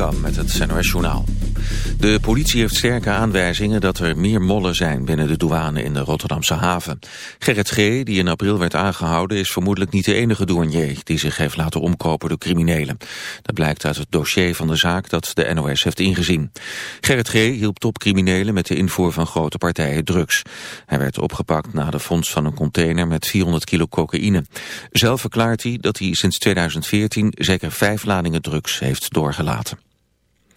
Met het NOS Journaal. De politie heeft sterke aanwijzingen dat er meer mollen zijn binnen de douane in de Rotterdamse haven. Gerrit G., die in april werd aangehouden, is vermoedelijk niet de enige douanier die zich heeft laten omkopen door criminelen. Dat blijkt uit het dossier van de zaak dat de NOS heeft ingezien. Gerrit G. hielp topcriminelen met de invoer van grote partijen drugs. Hij werd opgepakt na de fonds van een container met 400 kilo cocaïne. Zelf verklaart hij dat hij sinds 2014 zeker vijf ladingen drugs heeft doorgelaten.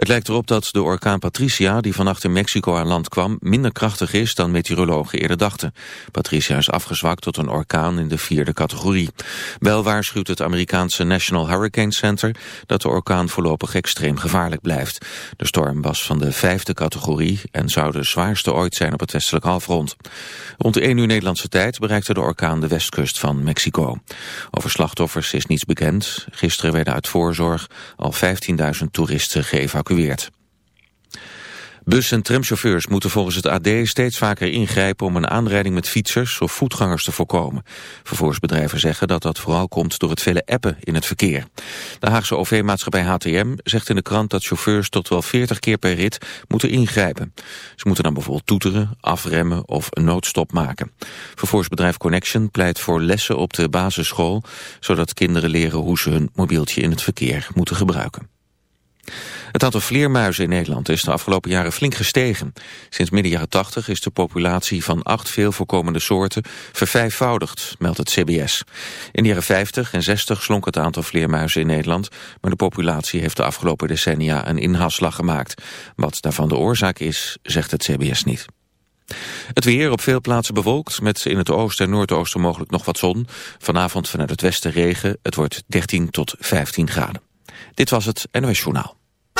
Het lijkt erop dat de orkaan Patricia, die vannacht in Mexico aan land kwam, minder krachtig is dan meteorologen eerder dachten. Patricia is afgezwakt tot een orkaan in de vierde categorie. Wel waarschuwt het Amerikaanse National Hurricane Center dat de orkaan voorlopig extreem gevaarlijk blijft. De storm was van de vijfde categorie en zou de zwaarste ooit zijn op het westelijk halfrond. Rond 1 uur Nederlandse tijd bereikte de orkaan de westkust van Mexico. Over slachtoffers is niets bekend. Gisteren werden uit voorzorg al 15.000 toeristen geëvacueerd geëvacueerd. Bus- en tramchauffeurs moeten volgens het AD steeds vaker ingrijpen om een aanrijding met fietsers of voetgangers te voorkomen. Vervoersbedrijven zeggen dat dat vooral komt door het vele appen in het verkeer. De Haagse OV-maatschappij HTM zegt in de krant dat chauffeurs tot wel 40 keer per rit moeten ingrijpen. Ze moeten dan bijvoorbeeld toeteren, afremmen of een noodstop maken. Vervoersbedrijf Connection pleit voor lessen op de basisschool, zodat kinderen leren hoe ze hun mobieltje in het verkeer moeten gebruiken. Het aantal vleermuizen in Nederland is de afgelopen jaren flink gestegen. Sinds midden jaren 80 is de populatie van acht veel voorkomende soorten vervijfvoudigd, meldt het CBS. In de jaren 50 en 60 slonk het aantal vleermuizen in Nederland, maar de populatie heeft de afgelopen decennia een inhaalslag gemaakt. Wat daarvan de oorzaak is, zegt het CBS niet. Het weer op veel plaatsen bewolkt, met in het oosten en noordoosten mogelijk nog wat zon. Vanavond vanuit het westen regen, het wordt 13 tot 15 graden. Dit was het NOS Journaal.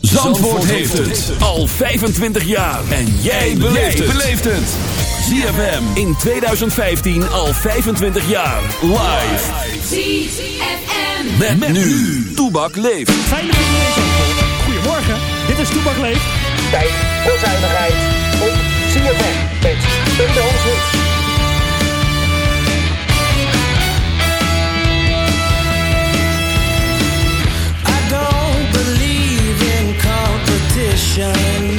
Zandvoort heeft het al 25 jaar. En jij beleeft het. ZFM in 2015 al 25 jaar. Live. ZFM. Met, met nu. Toebak leeft. Goedemorgen. Dit is Toebak leeft. Tijd voor zuinigheid op ZFM. Met hits. Ain't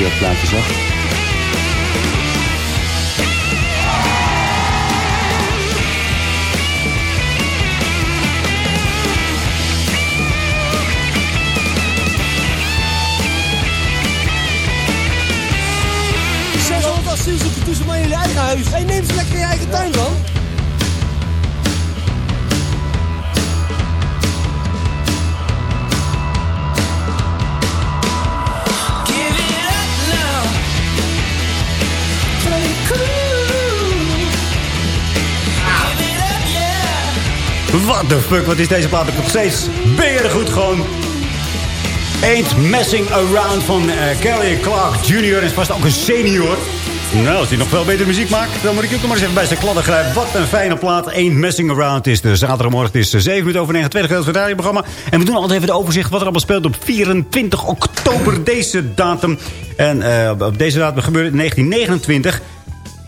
toen ik het the fuck, wat is deze plaat nog steeds goed gewoon. Ain't Messing Around van eh, Kelly Clark Jr. Is vast ook een senior. Nou, als hij nog veel betere muziek maakt... dan moet ik ook nog maar eens even bij zijn kladden grijpen. Wat een fijne plaat. Ain't Messing Around. Is zaterdagmorgen. Het is eh, 7 minuten over 9. Tweede van het radioprogramma. En we doen altijd even de overzicht wat er allemaal speelt op 24 oktober. Deze datum. En eh, op deze datum gebeurde in 1929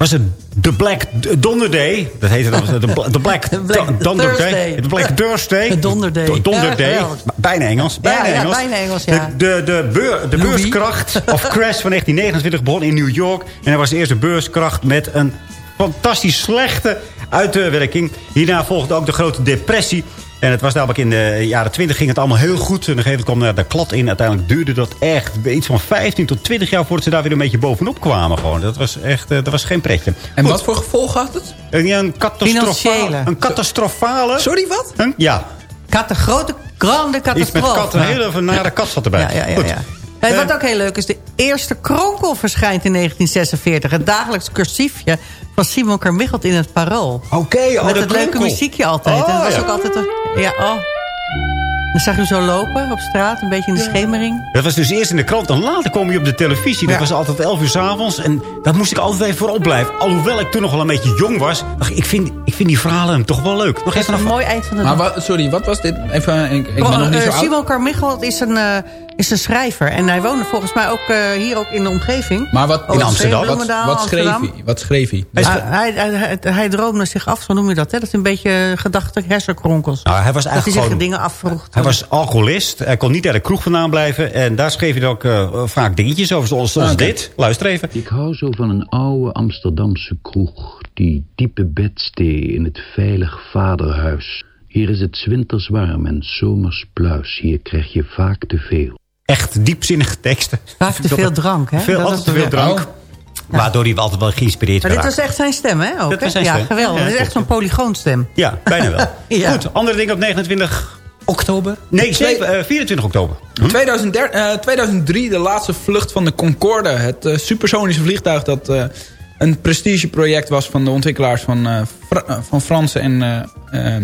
was het The Black Donderday. Dat heette dan de, de Black. De Black Thursday. De Donderday. Bijna Engels. Bijna Ja, ja, Engels. bijna Engels, ja. De, de, de, beur- de beurskracht of crash van 1929 begon in New York. En hij was de eerste beurskracht met een fantastisch slechte uitwerking. Hierna volgde ook de grote depressie. En het was namelijk in de jaren 20 ging het allemaal heel goed. En op een gegeven moment kwam er de klad in. Uiteindelijk duurde dat echt iets van 15 tot 20 jaar... voordat ze daar weer een beetje bovenop kwamen. Gewoon. Dat was echt eh, dat was geen pretje. En Goed. wat voor gevolgen had het? Een, een catastrofale... Een catastrofale... Sorry, wat? Een- ja, Kat, een grote, grande iets met catastrofe. kat. Een hele nare kat zat erbij. Ja, ja, ja. Goed. ja. En wat ook heel leuk is, de eerste kronkel verschijnt in 1946. Het dagelijks cursiefje van Simon Carmichelt in het Parool. Oké, oh, Met het leuke muziekje altijd. Oh, en dat was ja. ook altijd... Een, ja, oh. Dan zag je hem zo lopen op straat, een beetje in de schemering. Dat was dus eerst in de krant en later kwam je op de televisie. Dat Ja. was altijd 11 uur s'avonds. En dat moest ik altijd even voorop blijven. Alhoewel ik toen nog wel een beetje jong was. dacht ik, ik vind, ik vind die verhalen toch wel leuk. Nog Dat is even een mooi eind van de Maar wat, sorry, wat was dit? Even, ik, ik ben nog niet Eh, zo oud. Simon Carmichelt is een, eh, is een schrijver. En hij woonde volgens mij ook eh, hier ook in de omgeving. Maar wat, Oh, in Amsterdam. Wat, schreef Amsterdam. hij? Wat schreef hij? Hij hij, hij, droomde zich af, zo noem je dat. Hè? Dat is een beetje gedachte hersenkronkels. Nou, hij was dat hij eigenlijk zich gewoon... dingen afvroeg. Hij was alcoholist. Hij kon niet uit de kroeg vandaan blijven. En daar schreef hij ook eh, vaak dingetjes over. Zoals, dit. Luister even. Ik hou zo van een oude Amsterdamse kroeg. Die diepe bedstee in het veilig vaderhuis. Hier is het 's winters warm en zomers pluis. Hier krijg je vaak te veel. Echt diepzinnige teksten. Vaak te veel drank, hè? Veel, Dat altijd is te veel drank. Waardoor hij altijd wel geïnspireerd Maar dit werd. was echt zijn stem, hè? Ook, Dat hè? was zijn ja, stem. geweldig. Ja, Het is echt zo'n polygoonstem. Ja, bijna wel. Ja. Goed, andere dingen op 29 oktober? Nee, Twee- 7, eh, 24 oktober. In 2003, eh, 2003 de laatste vlucht van de Concorde. Het eh, supersonische vliegtuig dat eh, een prestigeproject was van de ontwikkelaars van, eh, Fra- eh, van Franse en eh, eh,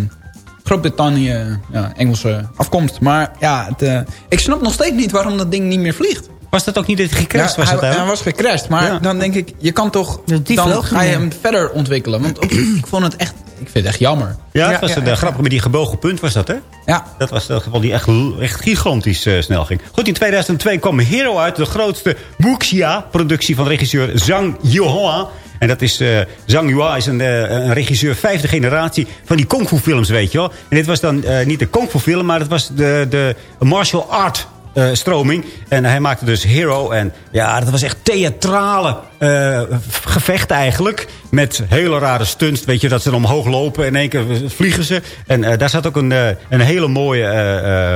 Groot-Brittannië, ja, Engelse afkomst. Maar ja, het, eh, ik snap nog steeds niet waarom dat ding niet meer vliegt. Was dat ook niet dat hij gecrashed Ja, was? hij, dat hij was gecrashed, maar Ja. dan denk ik, je kan toch... die dan ga je hem verder ontwikkelen. Want op- ik vond het echt... Ik vind het echt jammer. Ja, het was een grappig met die gebogen punt was dat, hè? Ja. Dat was het geval die echt, echt gigantisch eh, snel ging. Goed, in 2002 kwam Hero uit. De grootste Wuxia-productie van regisseur Zhang Yuhua. En dat is, eh, Zhang Yua is een, eh, een regisseur vijfde generatie van die kung fu films, weet je wel. En dit was dan eh, niet de kung fu film, maar het was de, de martial art eh, stroming. En hij maakte dus Hero. En ja, dat was echt theatrale eh, gevecht eigenlijk. Met hele rare stunts. Weet je, dat ze dan omhoog lopen. En in één keer vliegen ze. En eh, daar zat ook een, een hele mooie,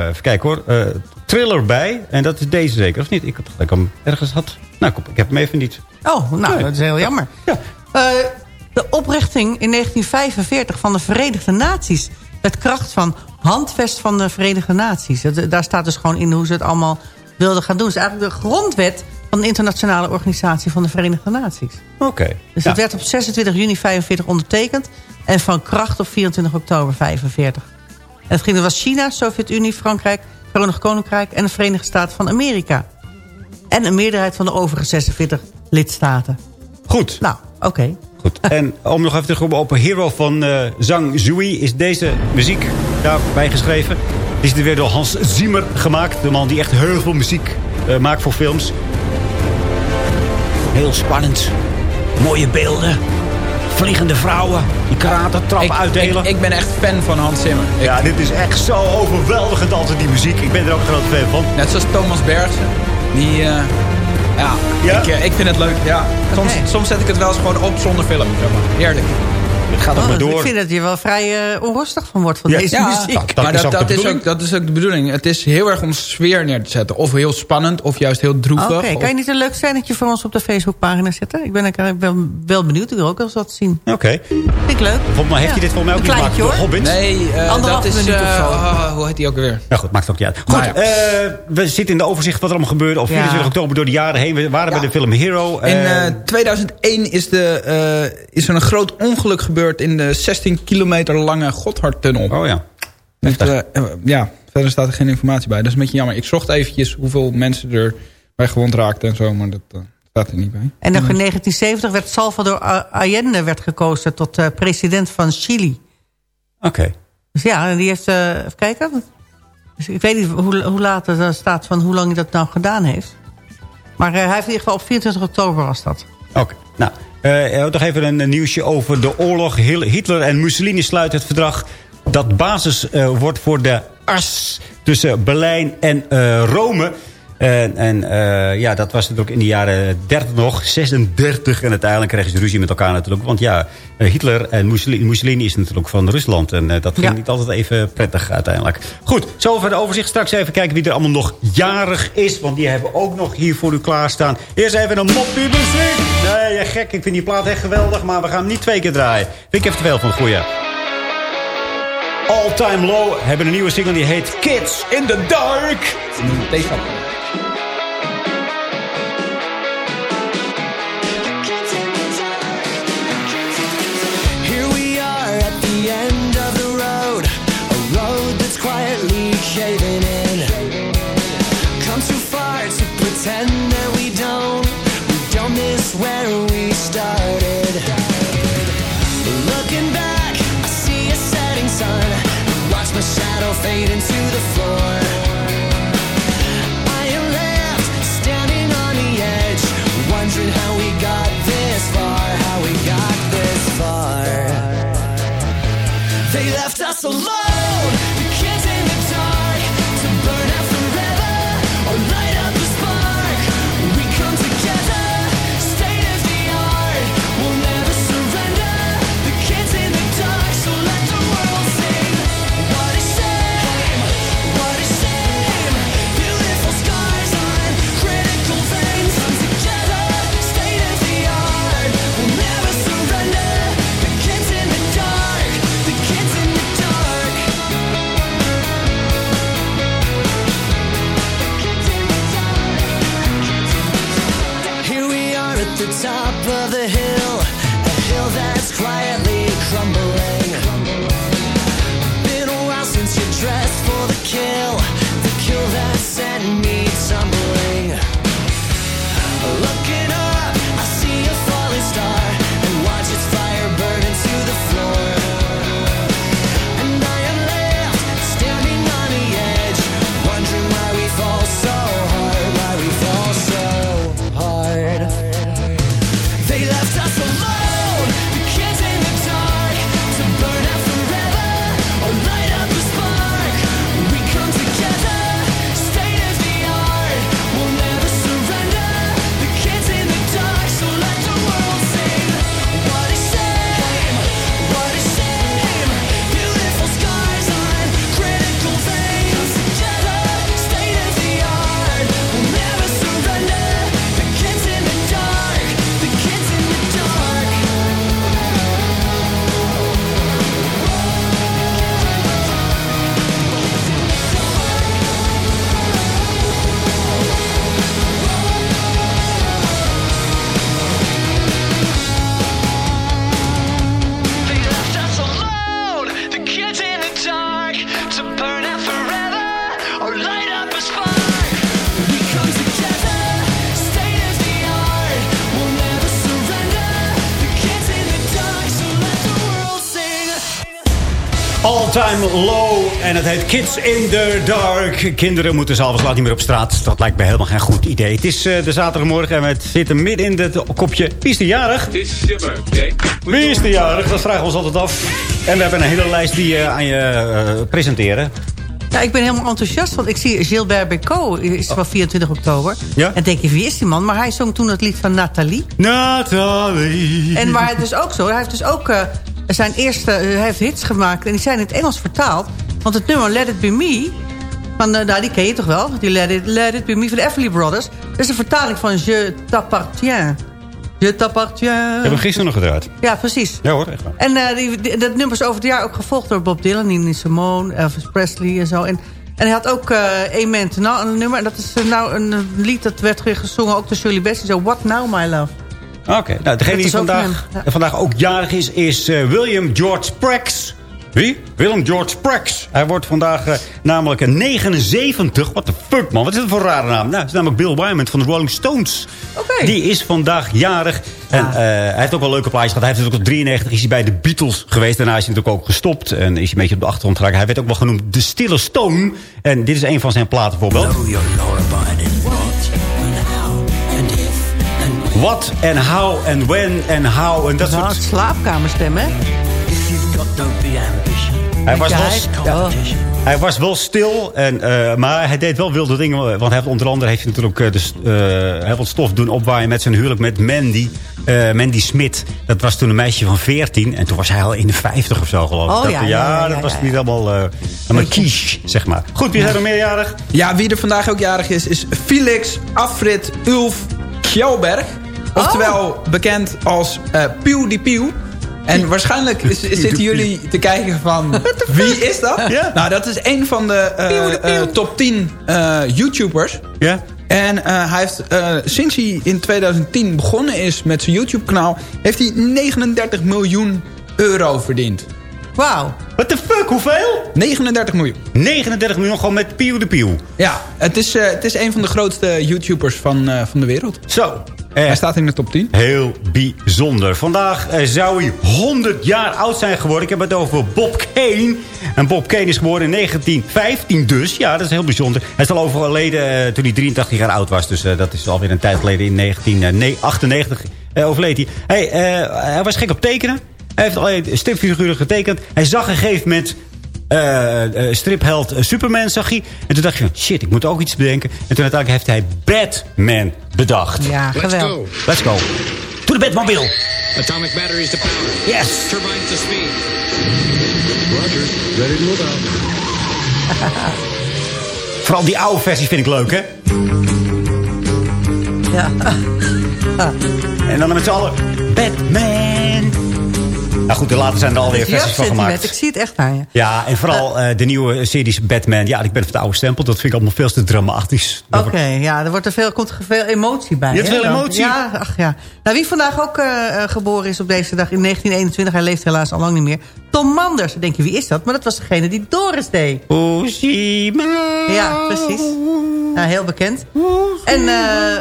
even kijken hoor, thriller bij. En dat is deze zeker, of niet? Ik dacht dat ik hem ergens had. Nou, kom, ik heb hem even niet. Oh, nou, Nee. dat is heel jammer. Ja. De oprichting in 1945 van de Verenigde Naties. Met kracht van handvest van de Verenigde Naties. Daar staat dus gewoon in hoe ze het allemaal wilden gaan doen. Het is eigenlijk de grondwet van de internationale organisatie van de Verenigde Naties. Oké. Dus Ja. het werd op 26 juni 45 ondertekend. En van kracht op 24 oktober 45. En het ging, dat was China, Sovjet-Unie, Frankrijk, Verenigd Koninkrijk... en de Verenigde Staten van Amerika. En een meerderheid van de overige 46 lidstaten. Goed. Nou, oké. Goed. En om nog even terug te komen op Hero van eh, Zhang Zhui... is deze muziek daarbij geschreven. Die is weer door Hans Zimmer gemaakt. De man die echt heel veel muziek eh, maakt voor films. Heel spannend. Mooie beelden. Vliegende vrouwen. Die karate trappen Ik, uitdelen. ik, ik ben echt fan van Hans Zimmer. Ik- ja, dit is echt zo overweldigend altijd die muziek. Ik ben er ook een grote fan van. Net zoals Thomas Bergsen. Die, eh, ja, Ja? Ik, eh, ik vind het leuk. Ja. Soms, soms zet ik het wel eens gewoon op zonder film. Zeg maar. Heerlijk. Het gaat ook Oh, maar door. Ik vind dat je wel vrij eh, onrustig van wordt van Ja. deze Ja, muziek. dat- dat maar is dat, is ook, dat is ook de bedoeling. Het is heel erg om sfeer neer te zetten. Of heel spannend, of juist heel droevig. Oké, of- kan je niet een leuk scènetje voor ons op de Facebookpagina zetten? Ik ben er wel, wel benieuwd. Ik wil ook wel eens wat zien. Oké. Vind ik leuk. Volgens mij heeft Ja. hij dit volgens mij ook Een niet gemaakt. hoor. Hobbit. Nee, eh, dat is... eh, oh, hoe heet die ook weer? Nou goed, maakt het ook niet uit. Goed, Nou ja. eh, we zitten in de overzicht wat er allemaal gebeurde. Op Ja. 24 oktober door de jaren heen. We waren Ja. bij de film Hero. In eh, eh, 2001 is, de, eh, is er een groot ongeluk gebeurd... in de 16 kilometer lange Gotthardtunnel. oh ja. Eh, eh, ja, verder staat er geen informatie bij. Dat is een beetje jammer. Ik zocht eventjes hoeveel mensen er bij gewond raakten en zo... maar dat eh, staat er niet bij. En nog in 1970 werd Salvador Allende werd gekozen tot president van Chili. Oké. Dus ja, en die heeft... even kijken. Dus ik weet niet hoe, hoe laat het er staat van hoe lang hij dat nou gedaan heeft. Maar hij heeft in ieder geval op 24 oktober was dat. Oké. Nou, eh, nog even een, nieuwsje over de oorlog. Hitler en Mussolini sluiten het verdrag... dat basis eh, wordt voor de as tussen Berlijn en Rome... En, en eh, ja, dat was natuurlijk in de jaren 30 nog, 36. En uiteindelijk kregen ze ruzie met elkaar natuurlijk. Want ja, eh, Hitler en Mussolini, Mussolini is natuurlijk van Rusland. En eh, dat ging Ja. niet altijd even prettig uiteindelijk. Goed, zo over de overzicht. Straks even kijken wie er allemaal nog jarig is. Want die hebben ook nog hier voor u klaarstaan. Eerst even een moppie muziek. Nee, ja, gek. Ik vind die plaat echt geweldig. Maar we gaan hem niet twee keer draaien. Vind ik even te veel van het goeie. All Time Low hebben een nieuwe single die heet Kids in the Dark. Deze fade into the floor. En het heet Kids in the Dark. Kinderen moeten s'avonds laat niet meer op straat. Dat lijkt me helemaal geen goed idee. Het is eh, de zaterdagmorgen en we zitten midden in het kopje. Wie is de jarig? Wie is de jarig? Dat vragen we ons altijd af. En we hebben een hele lijst die eh, aan je eh, presenteren. Ja, ik ben helemaal enthousiast, want ik zie Gilbert Bécaud is van 24 oktober. Ja? En denk je, wie is die man? Maar hij zong toen het lied van Nathalie. Nathalie. En maar het is ook zo, hij heeft dus ook eh, zijn eerste, hij heeft hits gemaakt en die zijn in het Engels vertaald. Want het nummer Let It Be Me, van, eh, nou, die ken je toch wel? Die Let It, Let It Be Me van de Everly Brothers. Dat is een vertaling van Je t'appartiens. Je t'appartiens. Ik heb hem gisteren nog gedraaid. Ja, precies. Ja hoor, echt waar. En eh, die, die- dat nummer is over het jaar ook gevolgd door Bob Dylan, Nina Simone, Elvis Presley en zo. En, en hij had ook Amen to Now, een nummer. En dat is nou een, lied dat werd weer gezongen ook door Shirley Bassey. Zo, What Now, My Love. Oké, nou, degene die vandaag, hem, ja. vandaag ook jarig is, is William George Sprax. Wie? Willem George Sprax. Hij wordt vandaag eh, namelijk een 79. What the fuck, man? Wat is dat voor een rare naam? Nou, het is namelijk Bill Wyman van de Rolling Stones. Oké. Die is vandaag jarig. En eh, hij heeft ook wel leuke plaatjes gehad. Hij heeft natuurlijk tot 93 is hij bij de Beatles geweest. Daarna is hij natuurlijk ook gestopt. En is hij een beetje op de achtergrond geraakt. Hij werd ook wel genoemd de Stille Stone. En dit is een van zijn platen bijvoorbeeld. What and how and when and how. En dat soort... slaapkamerstem, hè? Hij was, Ja, wel, hij- oh. hij was wel stil, en, eh, maar hij deed wel wilde dingen. Want hij heeft, onder andere heeft hij natuurlijk eh, de, eh, heel veel stof doen opwaaien met zijn huwelijk met Mandy. eh, Mandy Smit. Dat was toen een meisje van 14. En toen was hij al in de 50 of zo geloof ik. Oh, dat, ja, ja, ja, ja, dat was ja, niet allemaal, eh allemaal quiche, zeg maar. Goed, wie zijn er meerjarig? Ja, wie er vandaag ook jarig is, is Felix Afrit Ulf Kjellberg. Oftewel Oh. bekend als eh Pieuw die Pieuw. En waarschijnlijk zitten jullie te kijken van... Wie is dat? Ja. Nou, dat is een van de, eh, eh, top 10 eh, YouTubers. Ja? En eh, hij heeft, eh, sinds hij in 2010 begonnen is met zijn YouTube-kanaal... heeft hij 39 miljoen euro verdiend. Wauw. What the fuck, hoeveel? 39 miljoen. 39 miljoen gewoon met Pieuw de Pieuw. Ja, het is, eh, het is een van de grootste YouTubers van, eh, van de wereld. Zo. Hij Eh, staat in de top 10. Heel bijzonder. Vandaag eh, zou hij 100 jaar oud zijn geworden. Ik heb het over Bob Kane. En Bob Kane is geboren in 1915 dus. Ja, dat is heel bijzonder. Hij is al overleden eh, toen hij 83 jaar oud was. Dus dat is alweer een tijd geleden. In 1998 eh, overleed hij. Hij, eh, hij was gek op tekenen. Hij heeft allerlei stripfiguren getekend. Hij zag een gegeven moment eh, eh, stripheld Superman zag hij. En toen dacht je, van, shit, ik moet ook iets bedenken. En toen uiteindelijk heeft hij Batman bedacht. Ja, geweldig. Let's go. To the Batmobile. Atomic batteries to power. Yes. Turbines to speed. Roger, ready to move out. Vooral die oude versie vind ik leuk, hè? Ja. En dan met z'n allen, Batman. Nou goed, er later zijn er alweer versies van gemaakt. Ik zie het echt aan je. Ja, en vooral eh, de nieuwe series Batman. Ja, ik ben van de oude stempel. Dat vind ik allemaal veel te dramatisch. Oké, ja, er wordt er veel, komt er veel emotie bij. Je hebt veel emotie? Ja, ach ja. Nou, wie vandaag ook eh, eh, geboren is op deze dag in 1921, hij leeft helaas al lang niet meer. Tom Manders. Dan denk je, wie is dat? Maar dat was degene die Doris deed. Oeshima. Ja, precies. Ja, heel bekend. En, eh,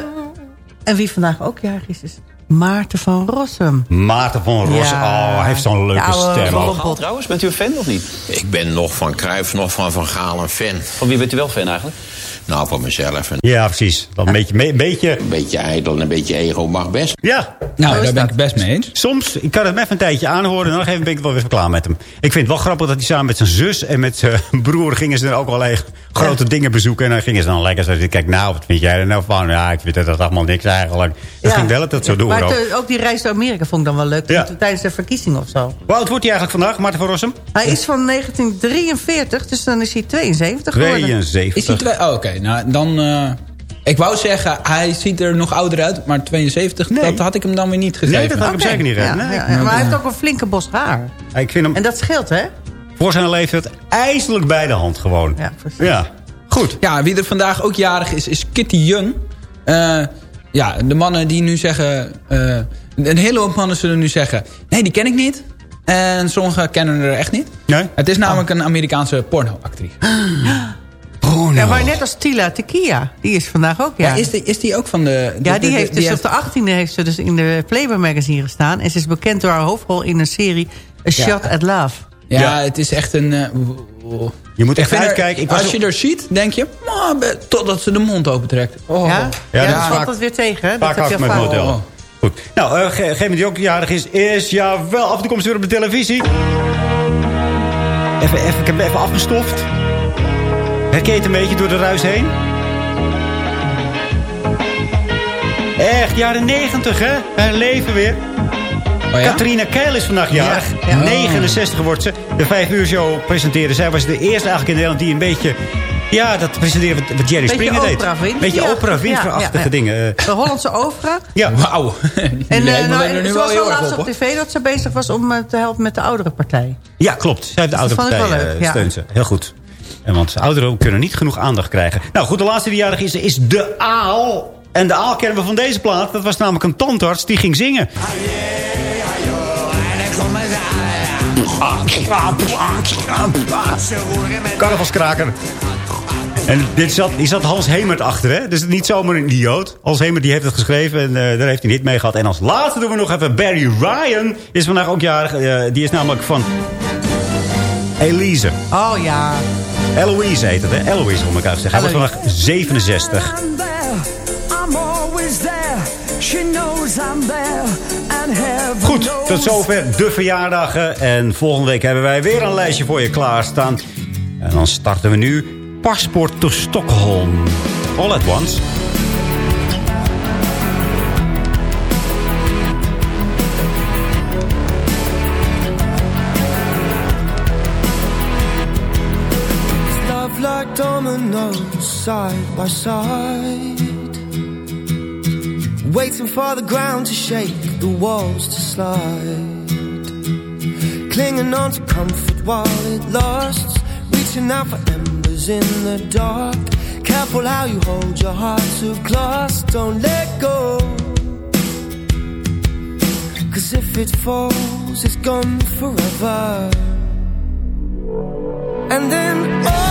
en wie vandaag ook jarig is, is Maarten van Rossum. Maarten van Rossum. Ja. Oh, hij heeft zo'n leuke Ja, stem. ook. Trouwens, bent u een fan of niet? Ik ben nog van Cruijff, nog van Van Gaal een fan. Van wie bent u wel fan eigenlijk? Nou, van mezelf. Een Ja, precies. Dat een beetje, een beetje... beetje ijdel en een beetje ego mag best. Ja. Nou, daar ben dat. ik het best mee eens. Soms, ik kan het me even een tijdje aanhoren... en dan ben ik wel weer klaar met hem. Ik vind het wel grappig dat hij samen met zijn zus en met zijn broer... gingen ze er ook allerlei grote dingen bezoeken. En dan gingen ze dan lekker zo... Kijk, nou, wat vind jij er nou van? Ja, ik vind dat allemaal niks eigenlijk. Dat Ja. ging wel het zo door Maar ook. ook die reis door Amerika vond ik dan wel leuk. Ja. Tijdens de verkiezing of zo. Hoe oud wordt hij eigenlijk vandaag, Maarten van Rossum? Hij is van 1943, dus dan is hij 72 geworden. 72. Is hij twee... Oh, oké. Nou, dan... eh, ik wou zeggen, hij ziet er nog ouder uit. Maar 72, Nee. dat had ik hem dan weer niet gegeven. Nee, dat had ik hem zeker niet Ja. Nee. ja, ja. Maar hij heeft ook een flinke bos haar. Ik vind hem En dat scheelt, hè? voor zijn leeftijd ijselijk bij de hand gewoon. Ja, precies. Ja. Goed. Ja, wie er vandaag ook jarig is, is Kitty Young. Eh, ja, de mannen die nu zeggen... eh, een hele hoop mannen zullen nu zeggen... Nee, die ken ik niet. En sommigen kennen er echt niet. Nee? Het is namelijk een Amerikaanse pornoactrice. Oh, Ja, maar net als Tila Tequila. Die is vandaag ook, ja. Ja, is, die, is die ook van de... ja, de- die de- heeft dus op de 18e heeft ze dus in de Playboy magazine gestaan. En ze is bekend door haar hoofdrol in een serie A Shot at Love. Ja, Ja. het is echt een... eh, Je moet echt uitkijken. Ik was als je er ziet, denk je... "Maar, be- Totdat ze de mond opentrekt. Oh. Ja? Ja, dat dat is valt dat weer tegen, hè? Dat heb je met vaak. model. Oh. Goed. Nou, eh, ge- degene die ook jarig is, is ja wel af en toe komt ze weer op de televisie. Even, even, ik heb even afgestoft. Herken je het een beetje door de ruis heen? Echt, jaren 90 hè? Haar leven weer. Oh Katrina Keil is vandaag jarig. Ja, ja. 69 wordt ze. De 5 uur show presenteren. Zij was de eerste eigenlijk in Nederland die een beetje... Ja, dat presenteerde wat, wat Jerry Beetje Springer deed. Oprah Winfrey. Beetje Ja. Oprah Winfrey-achtige Ja, ja, ja. dingen. Eh, De Hollandse Ovra. Ja. Wauw. En me nou, er nu ze wel erg laatst op, op tv dat ze bezig was om eh, te helpen met de oudere partij. Ja, klopt. Zij heeft de Dat oudere vond ik wel partij leuk, ja. steunt ze. Heel goed. En want ouderen kunnen niet genoeg aandacht krijgen. Nou goed, de laatste die jarig is, is de aal. En de aal kennen we van deze plaat. Dat was namelijk een tandarts die ging zingen. Carnavalskraker. En dit zat, hier zat Hans Hemert achter, hè? Dus niet zomaar een idioot. Hans Hemert die heeft het geschreven en eh, daar heeft hij niet mee gehad. En als laatste doen we nog even Barry Ryan. Is vandaag ook jarig. Eh, die is namelijk van Elise. Oh ja. Eloise heet het, hè? Eloise, om elkaar te zeggen. Hij wordt vandaag 67. I'm always there. She knows I'm there. And heaven Goed, tot zover de verjaardagen. En volgende week hebben wij weer een lijstje voor je klaarstaan. En dan starten we nu Paspoort to Stockholm. All at once. Like dominoes side by side. Waiting for the ground to shake, the walls to slide. Clinging on to comfort while it lasts. Reaching out for embers in the dark. Careful how you hold your heart to glass. Don't let go. Cause if it falls, it's gone forever. And then all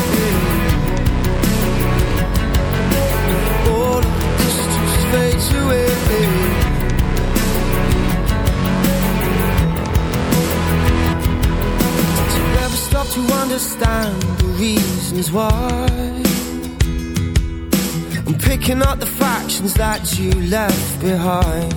stop to understand the reasons why? I'm picking up the fractions that you left behind.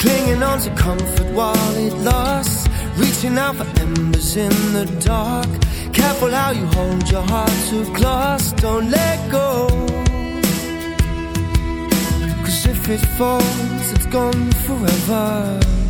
Clinging on to comfort while it lasts. Reaching out for embers in the dark. Careful how you hold your heart to glass. Don't let go. Cause if it falls, it's gone forever.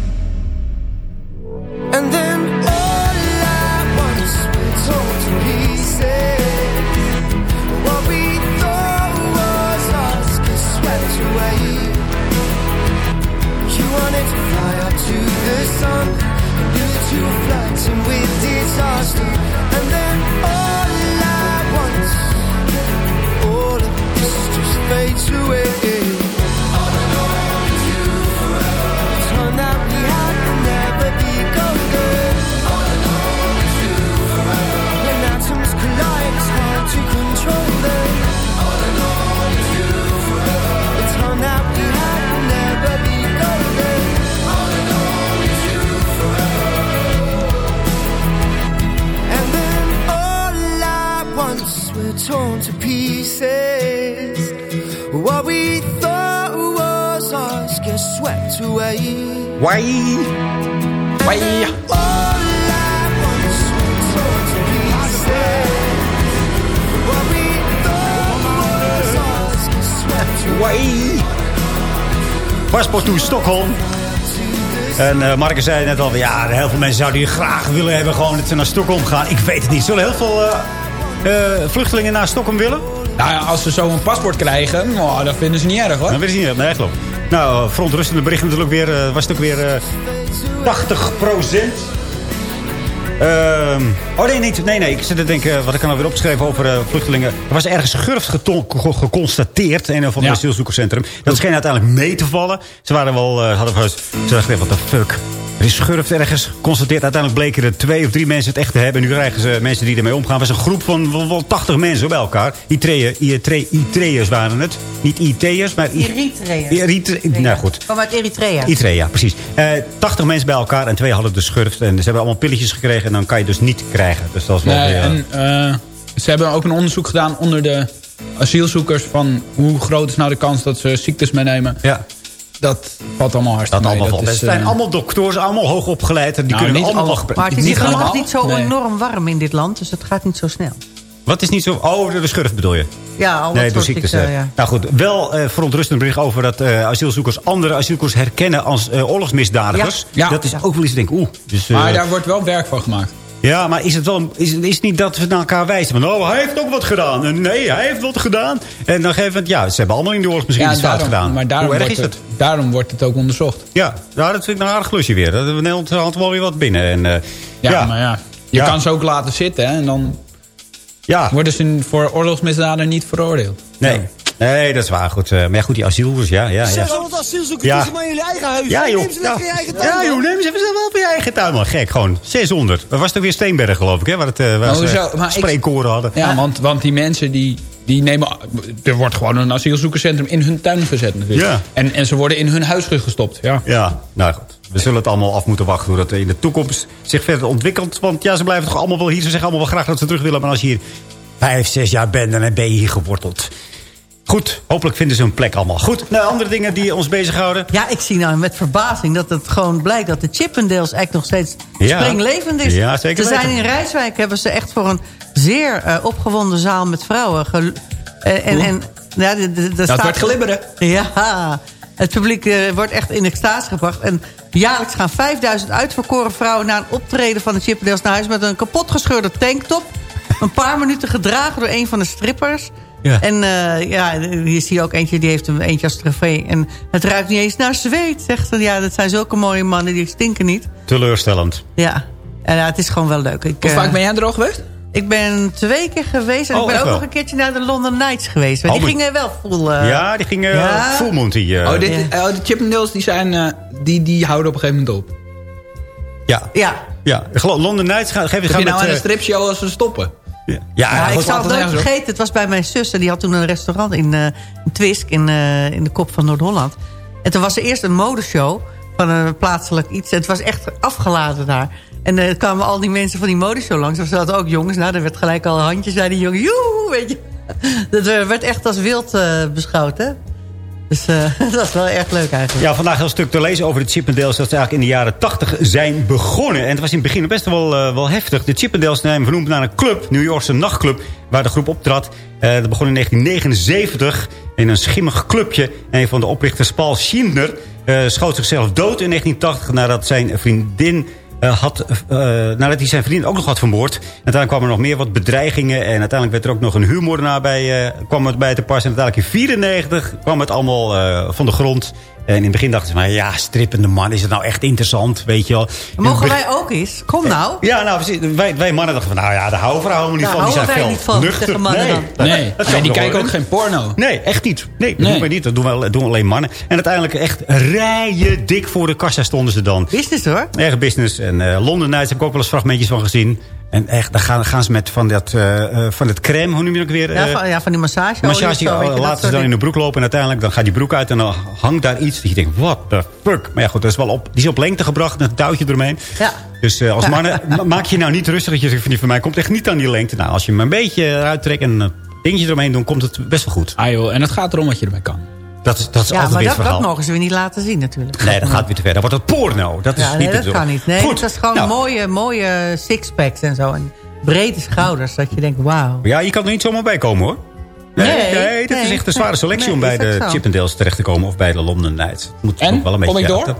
Paspoort to Stockholm. En eh Marke zei net al, ja, heel veel mensen zouden hier graag willen hebben gewoon dat ze naar Stockholm gaan. Ik weet het niet. Zullen heel veel eh, eh, vluchtelingen naar Stockholm willen? Nou ja, als ze zo een paspoort krijgen, oh, dat vinden ze niet erg hoor. Dat weet ik niet. Nee, geloof. Nou, verontrustende berichten natuurlijk weer. was het ook weer eh 80 procent. Ehm, oh nee, nee, nee, nee. Ik zit te denken, wat ik kan alweer opgeschreven over eh, vluchtelingen. Er was ergens ge- geconstateerd. Een of ander Ja. asielzoekerscentrum. Dat scheen uiteindelijk mee te vallen. Ze waren wel, eh, hadden wel, ze dachten, wat de fuck. Er is schurft ergens geconstateerd. Uiteindelijk bleken er twee of drie mensen het echt te hebben. En nu krijgen ze mensen die ermee omgaan. Het was een groep van wel, wel 80 mensen bij elkaar. Itreë- Eritre- Eritreërs waren het. Niet IT'ers, maar... Eritreërs. Eritre- nou goed. Uit Eritrea. Eritrea, precies. Eh 80 mensen bij elkaar en twee hadden de schurft. En ze hebben allemaal pilletjes gekregen en dan kan je dus niet krijgen. Dus dat is wel Nee, weer... en, eh, ze hebben ook een onderzoek gedaan onder de asielzoekers... van hoe groot is nou de kans dat ze ziektes meenemen. Ja. Dat valt allemaal hartstikke dat allemaal mee. Het is, zijn eh, allemaal dokters, allemaal hoog opgeleid. En die Nou, kunnen niet allemaal... allemaal. Maar het is Niet allemaal? niet zo Nee. enorm warm in dit land. Dus het gaat niet zo snel. Wat is niet zo... Oh, de schurft bedoel je? Ja, al Nee, door ziektes. eh. ja. Nou goed, wel eh verontrustend bericht over dat eh, asielzoekers andere asielzoekers herkennen als eh, oorlogsmisdadigers. Ja. Dat is ook wel iets, denk ik, oeh. Dus, eh, maar daar wordt wel werk van gemaakt. Ja, maar is het, wel, is, is het niet dat we naar elkaar wijzen? Van, oh, hij heeft ook wat gedaan. En nee, hij heeft wat gedaan. En dan geven we het, ja, ze hebben allemaal in de oorlog misschien iets fout gedaan. Maar daarom Hoe erg wordt, is het, het? daarom wordt het ook onderzocht. Ja, nou, dat vind ik een aardig klusje weer. Dat, Nederland had wel weer wat binnen. En, eh, Ja, maar ja. Je Ja. kan ze ook laten zitten hè, en dan ja. worden ze voor oorlogsmisdaden niet veroordeeld. Nee. Nee, dat is waar. Goed. eh, maar ja, goed, die asielzoekers, ja. ja, ja. Zeg al het asielzoekers, Ja. ja. maar in jullie eigen huis. Ja, joh. Neem ze in je eigen tuin. Ja, man. joh, neem ze even zelf wel op je eigen tuin, man. Gek, gewoon. 600. Dat was toch weer Steenberg, geloof ik, hè? Waar, het, eh, waar Maar ze? Maar spreekkoren hadden. Ja, want, want die mensen die, die nemen... Er wordt gewoon een asielzoekerscentrum in hun tuin gezet natuurlijk. Ja. En, en ze worden in hun huis gestopt. Ja. Ja, nou goed. We zullen het allemaal af moeten wachten hoe dat in de toekomst zich verder ontwikkelt. Want ja, ze blijven toch allemaal wel hier. Ze zeggen allemaal wel graag dat ze terug willen. Maar als je hier vijf, zes jaar bent, dan ben je hier geworteld. Goed, hopelijk vinden ze hun plek allemaal. Goed, nou, andere dingen die ons bezighouden. Ja, ik zie nou met verbazing dat het gewoon blijkt... dat de Chippendales eigenlijk nog steeds Ja. springlevend is. Ja, zeker Ze zijn in Rijswijk, hebben ze echt voor een zeer eh, opgewonden zaal met vrouwen... eh, en, en, ja, de, de, de staat- werd glibberen. Ja, het publiek eh, wordt echt in extase gebracht. En jaarlijks gaan 5000 uitverkoren vrouwen... naar een optreden van de Chippendales naar huis... met een kapotgescheurde tanktop. Een paar minuten gedragen door een van de strippers... Ja. En eh, ja, hier zie je ook eentje, die heeft een eentje als trofee. En het ruikt niet eens naar zweet, zegt ze. Ja, dat zijn zulke mooie mannen, die stinken niet. Teleurstellend. Ja, en ja, het is gewoon wel leuk. Ik, Hoe eh, vaak ben jij er al geweest? Ik ben twee keer geweest. En Oh, ik ben echt ook wel? nog een keertje naar de London Nights geweest. Maar Oh, die gingen wel full... eh, ja, die ging uh, ja. full Monty. eh. oh, dit, oh, de Chippendales die zijn, eh, die, die houden op een gegeven moment op. Ja. Ja. Ja, London Nights gaat, geef gaan je nou met... aan een eh, stripshow als ze stoppen? Ja, ja, ik zal het nooit vergeten. Het was bij mijn zus. En die had toen een restaurant in, eh in Twisk. In, eh, in de kop van Noord-Holland. En toen was er eerst een modeshow. Van een plaatselijk iets. En het was echt afgeladen daar. En er kwamen al die mensen van die modeshow langs. Er zaten ook jongens. Nou, er werd gelijk al handjes bij die jongen. Joehoe, weet je. Dat eh, werd echt als wild eh, beschouwd, hè. Dus eh, dat is wel erg leuk eigenlijk. Ja, vandaag een stuk te lezen over de Chippendales... dat ze eigenlijk in de jaren 80 zijn begonnen. En het was in het begin best wel, eh, wel heftig. De Chippendales zijn vernoemd naar een club, New Yorkse nachtclub... waar de groep optrad. Eh, dat begon in 1979 in een schimmig clubje. En een van de oprichters, Paul Schindler... schoot zichzelf dood in 1980 nadat zijn vriendin... eh, had, eh, nadat hij zijn vriendin ook nog had vermoord. En uiteindelijk kwamen er nog meer wat bedreigingen. En uiteindelijk werd er ook nog een huurmoordenaar bij, eh, kwam het bij te passen. En uiteindelijk in 94 kwam het allemaal van de grond. En in het begin dachten ze, maar ja, strippende man, is het nou echt interessant, weet je wel. Mogen wij ook eens? Kom nou. ja, nou, precies. Wij, wij mannen dachten van, nou ja, de houden vrouwen niet Daar van. Die zijn houden wij fel niet van, nuchter. zeggen mannen nee, dan. Nee, nee, die kijken ook geen porno. Nee, echt niet. Nee, dat Nee. doen wij niet. Dat doen, we, doen alleen mannen. En uiteindelijk echt rijen dik voor de kassa stonden ze dan. Business hoor. Erg business. En eh London Nights heb ik ook wel eens fragmentjes van gezien. En echt, dan gaan, gaan ze met van dat, eh, eh, van het crème, hoe noem je dat weer? Ja, Eh, van, ja, van die massage. massage, zo, dat laten ze dan in de broek lopen. En uiteindelijk dan gaat die broek uit en dan hangt daar iets. Dat je denkt, what the fuck? Maar ja, goed, dat is wel op, die is op lengte gebracht met een touwtje eromheen. Ja. Dus eh, als mannen, ma- maak je nou niet rustig. Dat je zegt, van die van mij komt echt niet aan die lengte. Nou, als je hem een beetje eruit trekt en een dingetje eromheen doet, komt het best wel goed. Ah joh, en het gaat erom wat je ermee kan. Dat is, dat is Ja, altijd maar weer dat, dat mogen ze weer niet laten zien natuurlijk. Nee, dat gaat weer te ver. Dan wordt het porno. Dat is Ja, niet nee, dat kan niet. Nee, Goed. dat is gewoon Nou, mooie, mooie sixpacks en zo. En brede schouders, dat je denkt, wauw. Ja, je kan er niet zomaar bij komen hoor. Nee, nee, dit is nee, echt een zware selectie nee, om bij de zo. Chippendales terecht te komen. Of bij de London Nights. Moet En? toch wel een Kom beetje ik door? achter.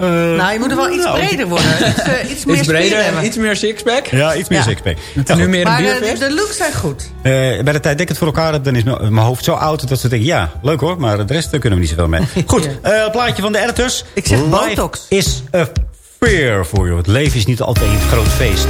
Nou, je moet er wel iets nou, breder worden. Iets, eh, iets meer Iets breder spieren en iets meer sixpack. Ja, iets meer Ja. sixpack. Ja, nu meer een Maar eh, biervis. de, de looks zijn goed. Eh, bij de tijd dat ik het voor elkaar heb, dan is mijn hoofd zo oud dat ze denken, ja, leuk hoor, maar de rest daar kunnen we niet zoveel mee. Goed, eh, plaatje van de editors. Ik zeg Life botox. is a fair voor je. Het leven is niet altijd een groot feest.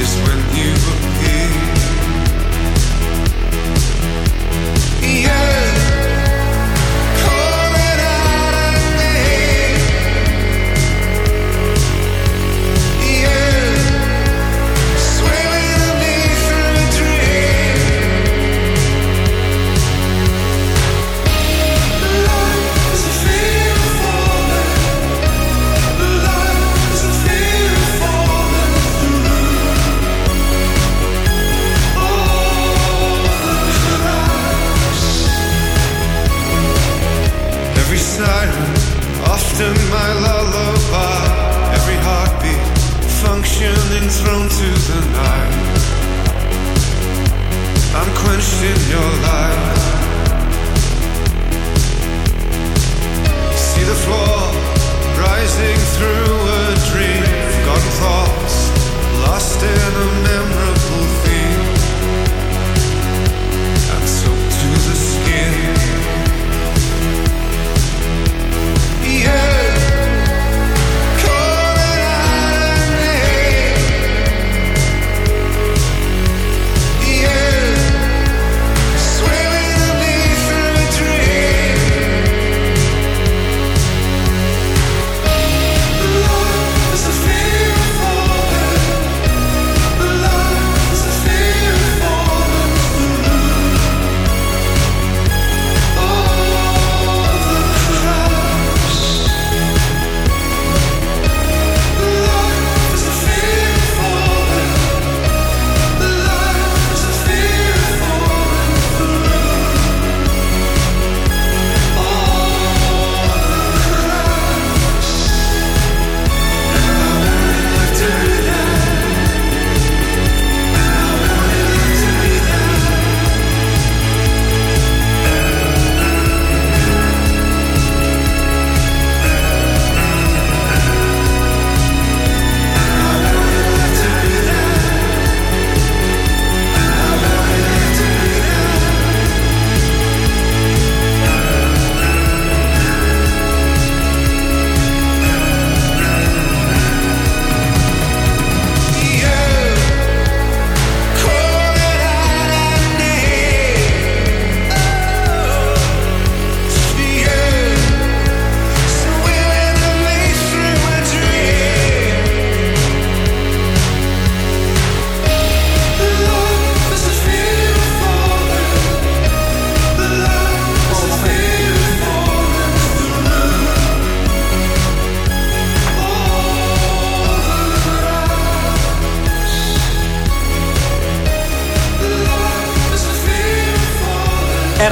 is when you were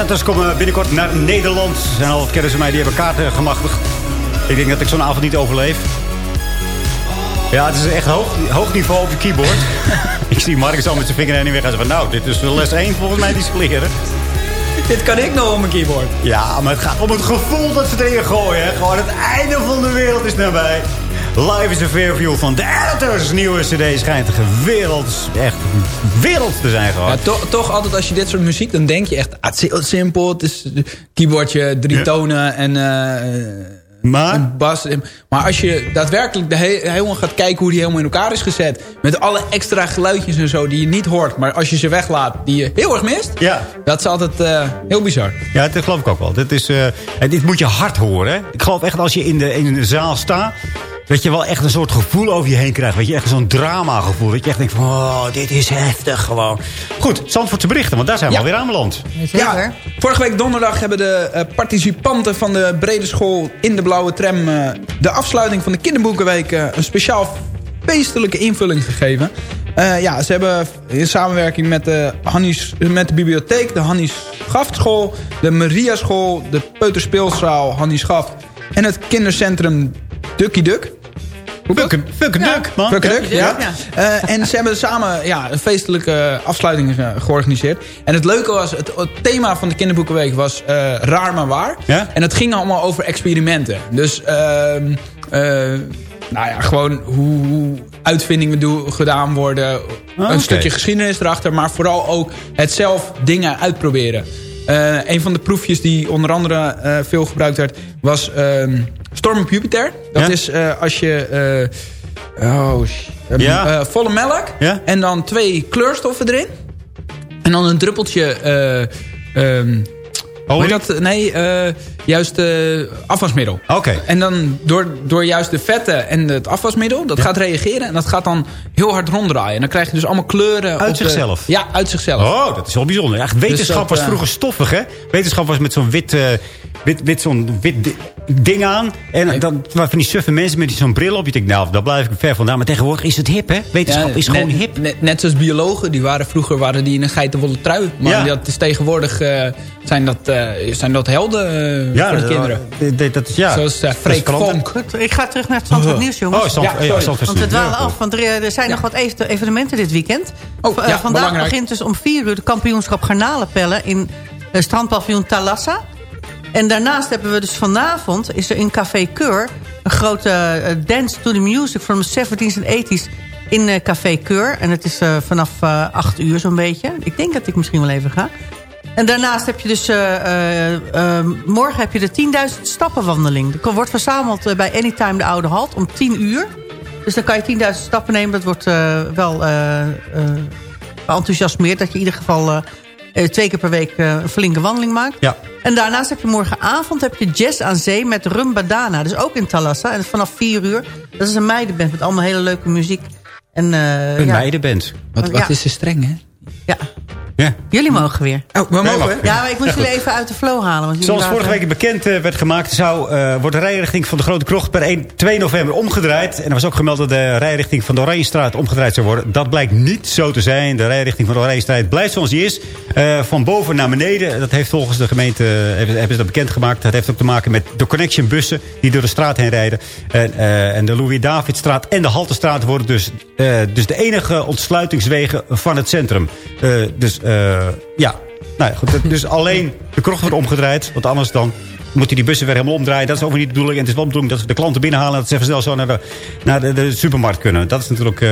editors komen binnenkort naar Nederland. Er zijn al wat kennissen van mij die hebben kaarten gemachtigd. Ik denk dat ik zo'n avond niet overleef. Ja, het is echt hoog, hoog niveau op je keyboard. ik zie Marcus al met zijn vinger heen en weer gaan van... nou, dit is les 1 volgens mij die ze leren. Dit kan ik nog op mijn keyboard. Ja, maar het gaat om het gevoel dat ze erin gooien. Hè? Gewoon het einde van de wereld is nabij. Live is a Fairview van The Editors. Nieuwe cd schijnt werelds, echt werelds te zijn gewoon. Ja, toch, toch altijd als je dit soort muziek, dan denk je echt... Ah, het is heel simpel, het is een keyboardje, drie Ja. tonen en... eh, Maar? Een bas. Maar als je daadwerkelijk de he helemaal gaat kijken hoe die helemaal in elkaar is gezet... met alle extra geluidjes en zo die je niet hoort... maar als je ze weglaat, die je heel erg mist... Ja. dat is altijd eh, heel bizar. Ja, dat geloof ik ook wel. Dit, is, en dit moet je hard horen. Hè? Ik geloof echt als je in de, in de zaal staat... dat je wel echt een soort gevoel over je heen krijgt. Weet je, echt zo'n drama gevoel. Dat je echt denkt van, oh, dit is heftig gewoon. Goed, Zandvoortse berichten, want daar zijn we Ja. alweer aanbeland. Ja, vorige week donderdag hebben de eh, participanten van de brede school in de blauwe tram... eh, de afsluiting van de kinderboekenweek eh, een speciaal feestelijke invulling gegeven. Eh, ja, ze hebben in samenwerking met de, Hannies, met de bibliotheek, de Hannies Gaftschool... de Maria School, de Peuterspeelzaal Hannies Gaft... en het kindercentrum Ducky Duck... Fuck fuck Duck, man. Fuck Duck, ja. Eh, en ze hebben samen ja, een feestelijke afsluiting eh, georganiseerd. En het leuke was, het, het thema van de kinderboekenweek was eh, raar maar waar. Ja? En het ging allemaal over experimenten. Dus, ehm, eh, nou ja, gewoon hoe, uitvindingen gedaan worden. Ah, een stukje geschiedenis erachter, maar vooral ook het zelf dingen uitproberen. Eh, een van de proefjes die onder andere eh, veel gebruikt werd, was ehm, Storm op Jupiter. Dat Ja? is eh, als je... oh, sh- eh, Ja. volle melk. Ja? En dan twee kleurstoffen erin. En dan een druppeltje... eh heet dat? Nee, eh, juist eh, afwasmiddel. Oké. En dan door, door juist de vetten en het afwasmiddel... dat gaat reageren en dat gaat dan heel hard ronddraaien. En dan krijg je dus allemaal kleuren... Uit de- zichzelf? ja, uit zichzelf. Oh, dat is wel bijzonder. Echt, wetenschap dat, was eh, vroeger stoffig, hè? Wetenschap was met zo'n wit, wit, wit, zo'n wit ding aan. En dan waren van die suffe mensen met zo'n bril op. Je denkt, nou, daar blijf ik ver vandaan. Maar tegenwoordig is het hip, hè? Wetenschap Ja, is gewoon net, hip. Net, net zoals biologen, die waren vroeger waren die in een geitenwolle trui. Maar Ja. dat is tegenwoordig eh, zijn, dat, eh, zijn dat helden eh, voor de dat- kinderen. dat- dat, dat is, ja. Zoals Dat Freek. Vonk. Ik ga terug naar het Zandvoort Nieuws, jongens. Oh, Zandvoort- Ja, sorry. Want we dwalen Ja, af, want er, er zijn nog wat even- evenementen dit weekend. Oh, eh, vandaag belangrijk. begint dus om 4 uur de kampioenschap garnalenpellen in uh, strandpaviljoen Talassa. En daarnaast hebben we dus vanavond, is er in Café Keur... een grote eh, dance to the music from the 70s en 80s in eh, Café Keur. En het is eh, vanaf eh 8 uur zo'n beetje. Ik denk dat ik misschien wel even ga. En daarnaast heb je dus... morgen heb je de 10.000 stappenwandeling. Er wordt verzameld bij Anytime de Oude Halt om 10 uur. Dus dan kan je 10.000 stappen nemen. Dat wordt wel enthousiasmeerd. Dat je in ieder geval twee keer per week eh, een flinke wandeling maakt. Ja. En daarnaast heb je morgenavond heb je Jazz aan Zee met Rumbadana. Dus ook in Talassa. En vanaf 4 uur. Dat is een meidenband met allemaal hele leuke muziek. En, eh, Een ja. meidenband. Wat, wat Ja. is ze streng, hè? Ja. Ja. Jullie mogen weer. Oh, we mogen, hè? Ja, maar ik moest jullie even uit de flow halen. Want Zoals vorige week bekend eh, werd gemaakt... Zou, eh, wordt de rijrichting van de Grote Krocht per 1, 2 november omgedraaid. En er was ook gemeld dat de rijrichting van de Oranjestraat omgedraaid zou worden. Dat blijkt niet zo te zijn. De rijrichting van de Oranjestraat blijft zoals die is. Eh, van boven naar beneden. Dat heeft volgens de gemeente hebben, hebben ze dat bekendgemaakt. Dat heeft ook te maken met de connection bussen die door de straat heen rijden. En, eh, en de Louis-Davidstraat en de Haltestraat worden dus, eh, dus de enige ontsluitingswegen van het centrum. Eh, dus ja, nou, goed, dus alleen de krocht wordt omgedraaid. Want anders dan moeten die bussen weer helemaal omdraaien. Dat is ook niet de bedoeling. En het is wel de bedoeling dat ze de klanten binnenhalen... en dat ze snel zo naar de, naar de, supermarkt kunnen. Dat is natuurlijk eh,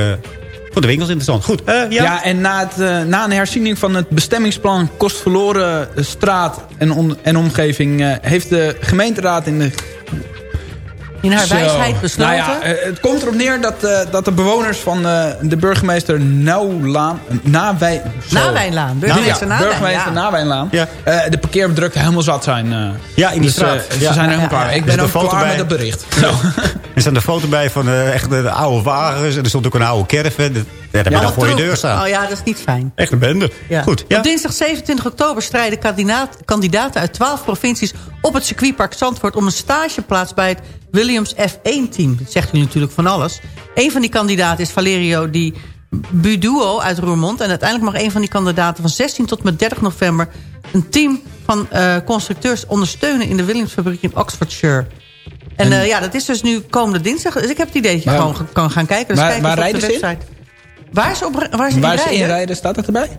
voor de winkels interessant. Goed, eh, ja? Ja, en na, het, eh, na een herziening van het bestemmingsplan Kostverloren eh, straat en, en omgeving... eh, heeft de gemeenteraad in de... In haar Zo. wijsheid besloten. Nou ja, eh, het komt erop neer dat, eh, dat de bewoners van eh, de burgemeester Nauwlaan... Nawij, zo. Nawijnlaan, burgemeester Ja, Nawijn, burgemeester ja. Nawijnlaan. Ja. eh, de parkeerdrukte helemaal zat zijn. eh. Ja, in die Dus, straat. Ja. Ze zijn er helemaal Ja, klaar. ja. Ik ben ook klaar bij. met het bericht. Zo. Er staat een foto bij van eh, echt de, de oude wagens. En er stond ook een oude caravan. Je dan voor je deur staan. Oh ja, dat is niet fijn. Echt een bende. Ja. Goed, ja. Op dinsdag 27 oktober strijden kandidaat- kandidaten uit 12 provincies... op het circuitpark Zandvoort om een stageplaats bij het Williams F1-team. Dat zegt u natuurlijk van alles. Een van die kandidaten is Valerio Di Buduo uit Roermond. En uiteindelijk mag een van die kandidaten van 16 tot met 30 november... een team van eh, constructeurs ondersteunen... in de Williamsfabriek in Oxfordshire. En, En- eh, ja, dat is dus nu komende dinsdag. Dus ik heb het idee dat je Maar- gewoon ge- kan gaan kijken. Dus waar- kijk waar op de rijden ze in? Waar ze, op, waar ze Waar in ze rijden? inrijden, staat dat erbij?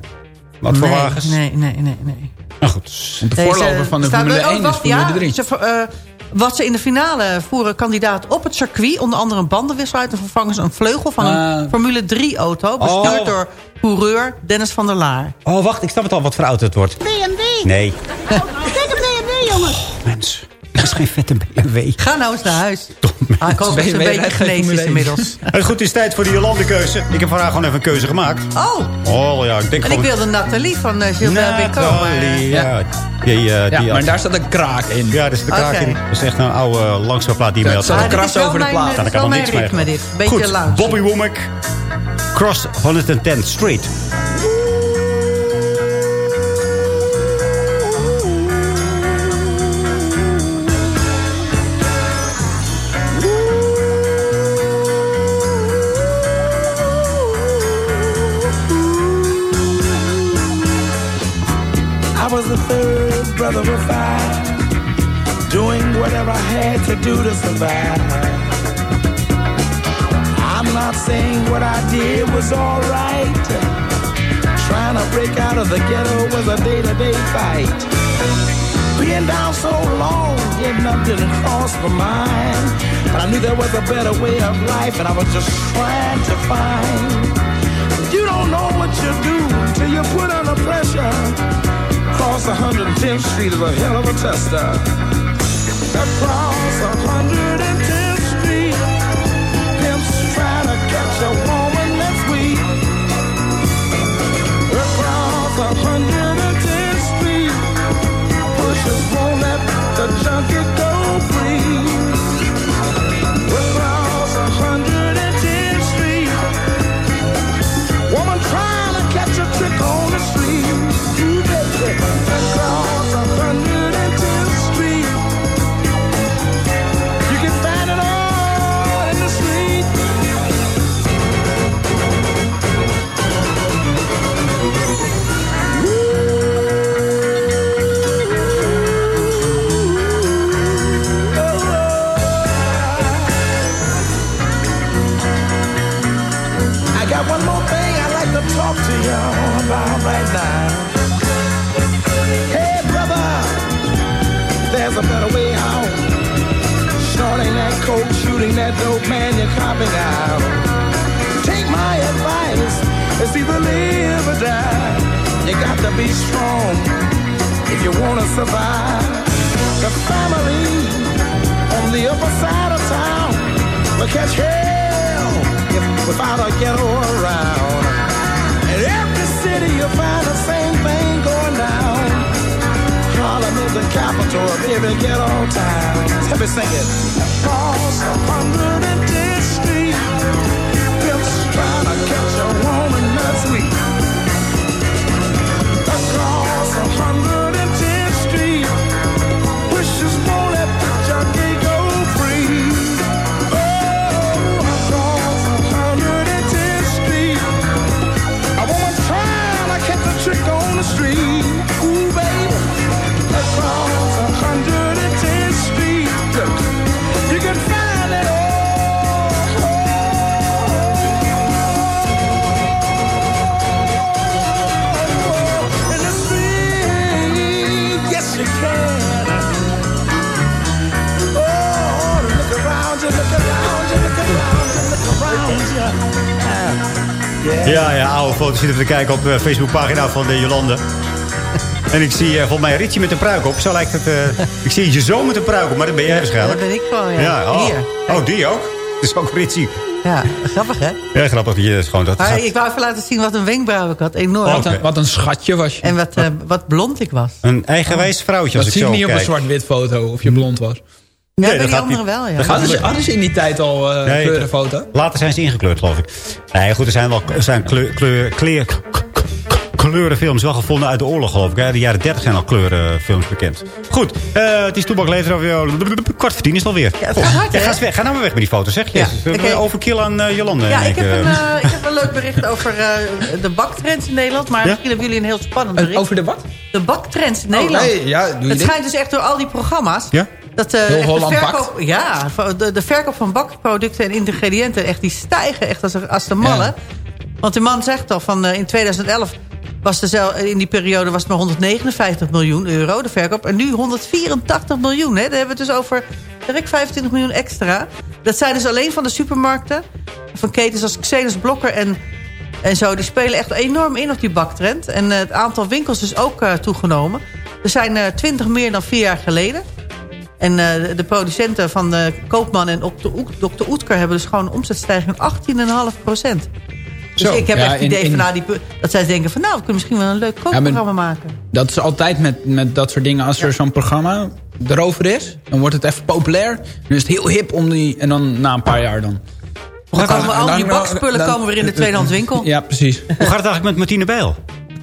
Wat voor nee, wagens? Nee, nee, nee, nee. Nou goed. Want de Deze voorloper van de Formule er- oh, 1 is Formule ja, 3. Ze, eh, wat ze in de finale voeren kandidaat op het circuit. Onder andere een bandenwissel uit. En vervangen ze een vleugel van een Ah. Formule 3 auto. Bestuurd Oh. door coureur Dennis van der Laar. Oh, wacht. Ik snap het al wat verouderd het wordt. BMW. Nee. Kijk een BMW, jongen. Mens. Dat is geen vette BMW. Ga nou eens naar huis. Ah, ik hoop dat ze een beetje genezen is Formule 1. inmiddels. En goed, het is tijd voor die Jolande-keuze. Ik heb voor haar gewoon even een keuze gemaakt. Oh, Oh ja, ik denk en ik wilde Nathalie van uh, Gilbert Bécaud. maar, eh, Nathalie, ja. Die, eh, Ja, die maar daar staat een kraak in. Ja, dat is de kraak in. Dat is echt een oude uh, die je Ja, het had. een is kras wel over de plaat. eh, Daar dit kan is wel nog mijn niks mee. ritme dit. Beetje Goed. Bobby Womack. Cross 110th Street. Brother five, doing whatever I had to do to survive. I'm not saying what I did was alright. Trying to break out of the ghetto was a day-to-day fight. Being down so long, getting up didn't cross my mind. But I knew there was a better way of life, and I was just trying to find. You don't know what you do till you put under pressure. Across 110th Street is a hell of a tester. Across 110th foto's zitten te kijken op de Facebookpagina van de Jolande. En ik zie eh, volgens mij Ritchie met een pruik op. Zo lijkt het. eh, ik zie je zo met een pruik op, maar dat ben jij waarschijnlijk. Dat ben ik gewoon, ja. oh. Hier. oh, die ook? Het is ook Ritchie. Ja, grappig hè? Ja, grappig. dat Je, gewoon dat Maar gaat- ik wou even laten zien wat een wenkbrauw ik had. Enorm. Wat een- wat een schatje was je. En wat, eh, wat blond ik was. Een eigenwijs vrouwtje als Dat ik zie zo je niet op een zwart-wit foto of je blond was. Ja, Nee, bij dat die gaat anderen niet. wel, ja. Dat Hadden ze, niet. hadden ze in die tijd al eh Nee, kleurenfoto? Later zijn ze ingekleurd, geloof ik. Nee, goed, er zijn wel er zijn kleur, kleur, kleur, kleurenfilms wel gevonden uit de oorlog, geloof ik. hè. De jaren 30 zijn al kleurenfilms bekend. Goed, eh, het is Toebak over kwart voor tien is het alweer. Ja, het gaat hard, Ja, hè? ga, eens weg. ga nou maar weg met die foto's, zeg. Ja, hebben oké. overkill aan eh, Jolande. Ja, ik heb, eh. een, eh, ik heb een leuk bericht over eh, de baktrends in Nederland. Maar Ja? misschien hebben jullie een heel spannend bericht. Over de wat? de baktrends in Oh, Nederland. nee, ja, doe je het dit? schijnt dus echt door al die programma's... Ja? Dat eh, de, verkoop, ja, de, de verkoop van bakproducten en ingrediënten... echt die stijgen echt als, als de mannen. Want de man zegt al, van, eh, in 2011 was zel- in die periode was het maar 159 miljoen euro, de verkoop. En nu 184 miljoen. Hè? Daar hebben we het dus over direct 25 miljoen extra. Dat zijn dus alleen van de supermarkten. Van ketens als Xenos Blokker en, en zo. Die spelen echt enorm in op die baktrend. En eh, het aantal winkels is ook toegenomen. Er zijn eh 20 meer dan vier jaar geleden. En eh, de- producenten van de Koopman en Dr. Oet- Dr. Oetker... hebben dus gewoon een omzetstijging van 18,5 procent. Dus Zo, ik heb ja, echt het idee in- van, nou, die, dat zij denken van... nou, we kunnen misschien wel een leuk kookprogramma maken. Dat is altijd met, met dat soort dingen. Als er zo'n programma erover is, dan wordt het even populair. Dan is het heel hip om die... En dan na een paar jaar dan... Dan komen al die dan- bakspullen dan- komen weer in de tweedehands winkel. Ja, precies. Hoe gaat het eigenlijk met Martine Bijl?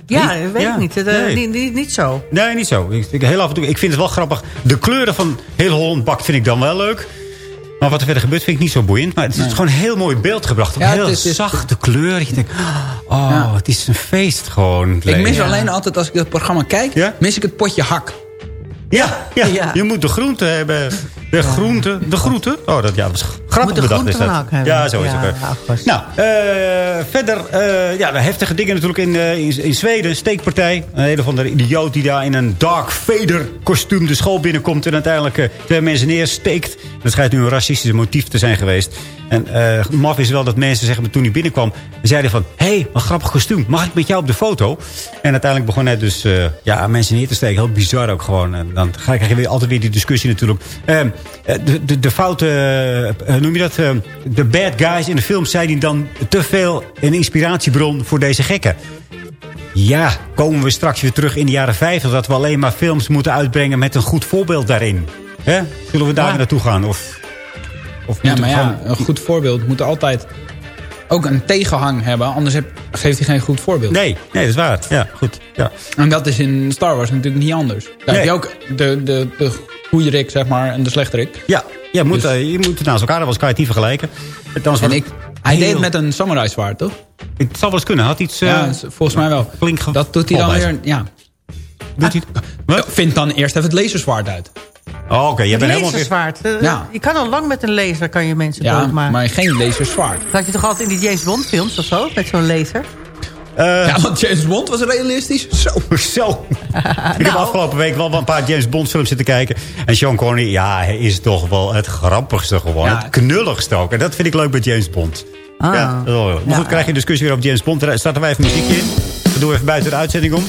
Ja, weet Ja, ik niet. Het, eh, nee. niet, niet. Niet zo. Nee, niet zo. Ik, ik, heel af en toe, ik vind het wel grappig. De kleuren van heel Holland bakt vind ik dan wel leuk. Maar wat er verder gebeurt vind ik niet zo boeiend. Maar het is Nee. gewoon een heel mooi beeld gebracht. Een Ja, heel het is- het is- zachte kleur. Je denkt, oh, Ja. het is een feest gewoon. Ik mis alleen altijd, als ik dat programma kijk, Ja? mis ik het potje hak. Ja, ja, Ja. je moet de groente hebben. De groente. De groente. Oh, dat, ja, dat was grappig Moet de bedacht. is dat. hebben. Ja, zo is het. Nou, eh, verder, eh, ja, heftige dingen natuurlijk in, eh, in, in Zweden. Steekpartij. Een hele van de idioot die daar in een Dark Vader kostuum de school binnenkomt. En uiteindelijk twee mensen neersteekt. Dat schijnt nu een racistisch motief te zijn geweest. En maf is wel dat mensen zeggen, toen hij binnenkwam... zeiden van, hé, hey, wat grappig kostuum. Mag ik met jou op de foto? En uiteindelijk begon hij dus ja, mensen neer te steken. Heel bizar ook gewoon. En dan ga- krijg je weer, altijd weer die discussie natuurlijk. Ehm, eh, de, de, de foute, eh, noem je dat? eh, de bad guys in de film zijn die dan te veel een inspiratiebron voor deze gekken. Ja, komen we straks weer terug in de jaren 50... dat we alleen maar films moeten uitbrengen met een goed voorbeeld daarin. Hè? Zullen we daar Ja. naartoe gaan? Of, of Ja, maar ja, gewoon- een goed voorbeeld moet altijd ook een tegenhang hebben. Anders heb, geeft hij geen goed voorbeeld. Nee, nee, dat is waar. Ja, goed. Ja. En dat is in Star Wars natuurlijk niet anders. Daar Nee. heb je ook de, de, de goede Rick, zeg maar, en de slechte Rick. Ja, ja moet, Dus- eh, je moet het naast elkaar, dat was kan je het niet vergelijken. En ik, hij deed het met een samurai zwaard, toch? Het zal wel eens kunnen. Had iets... eh, ja, volgens mij wel. flink Dat doet hij dan weer, ja. Doet hij het? Wat? Vind dan eerst even het laserzwaard uit. Oh, oké. Je bent helemaal. Eh, Ja. Je kan al lang met een laser kan je mensen Ja, doodmaken. maar geen laserzwaard. Dat had je toch altijd in die James Bond films of zo? Met zo'n laser? Eh, Ja, want James Bond was realistisch. Zo. Zo. Ik heb afgelopen week wel een paar James Bond films zitten kijken. En Sean Connery, ja, hij is toch wel het grappigste gewoon. Ja. Het knulligste ook. En dat vind ik leuk bij James Bond. Ah. Ja. Maar goed, krijg je een discussie weer over James Bond. Er staat er wij even muziekje in. Dat doen we even buiten de uitzending om.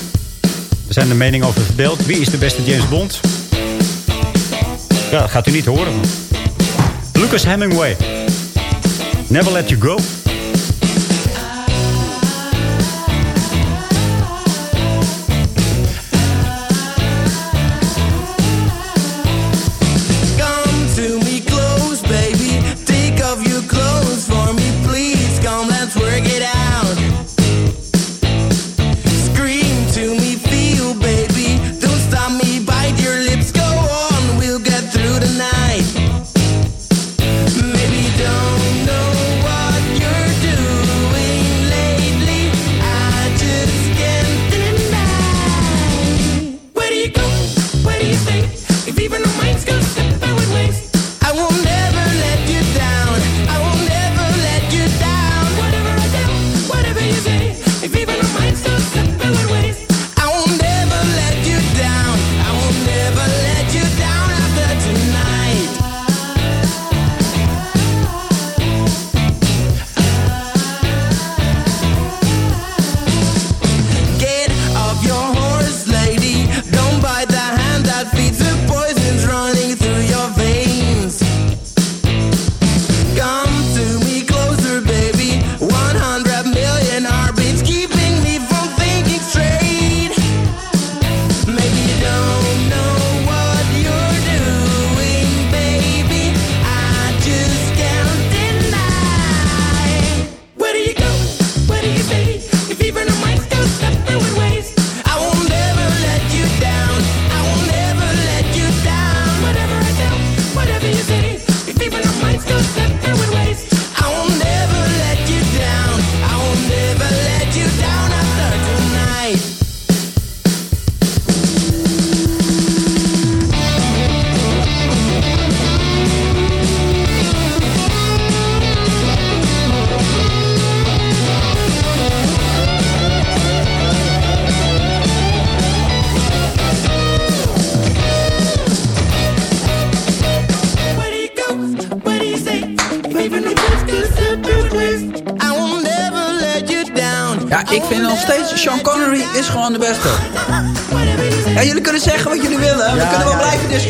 Er zijn de meningen over verdeeld. Wie is de beste James Bond? Ja, dat gaat u niet horen. Lucas Hemingway. Never Let You Go.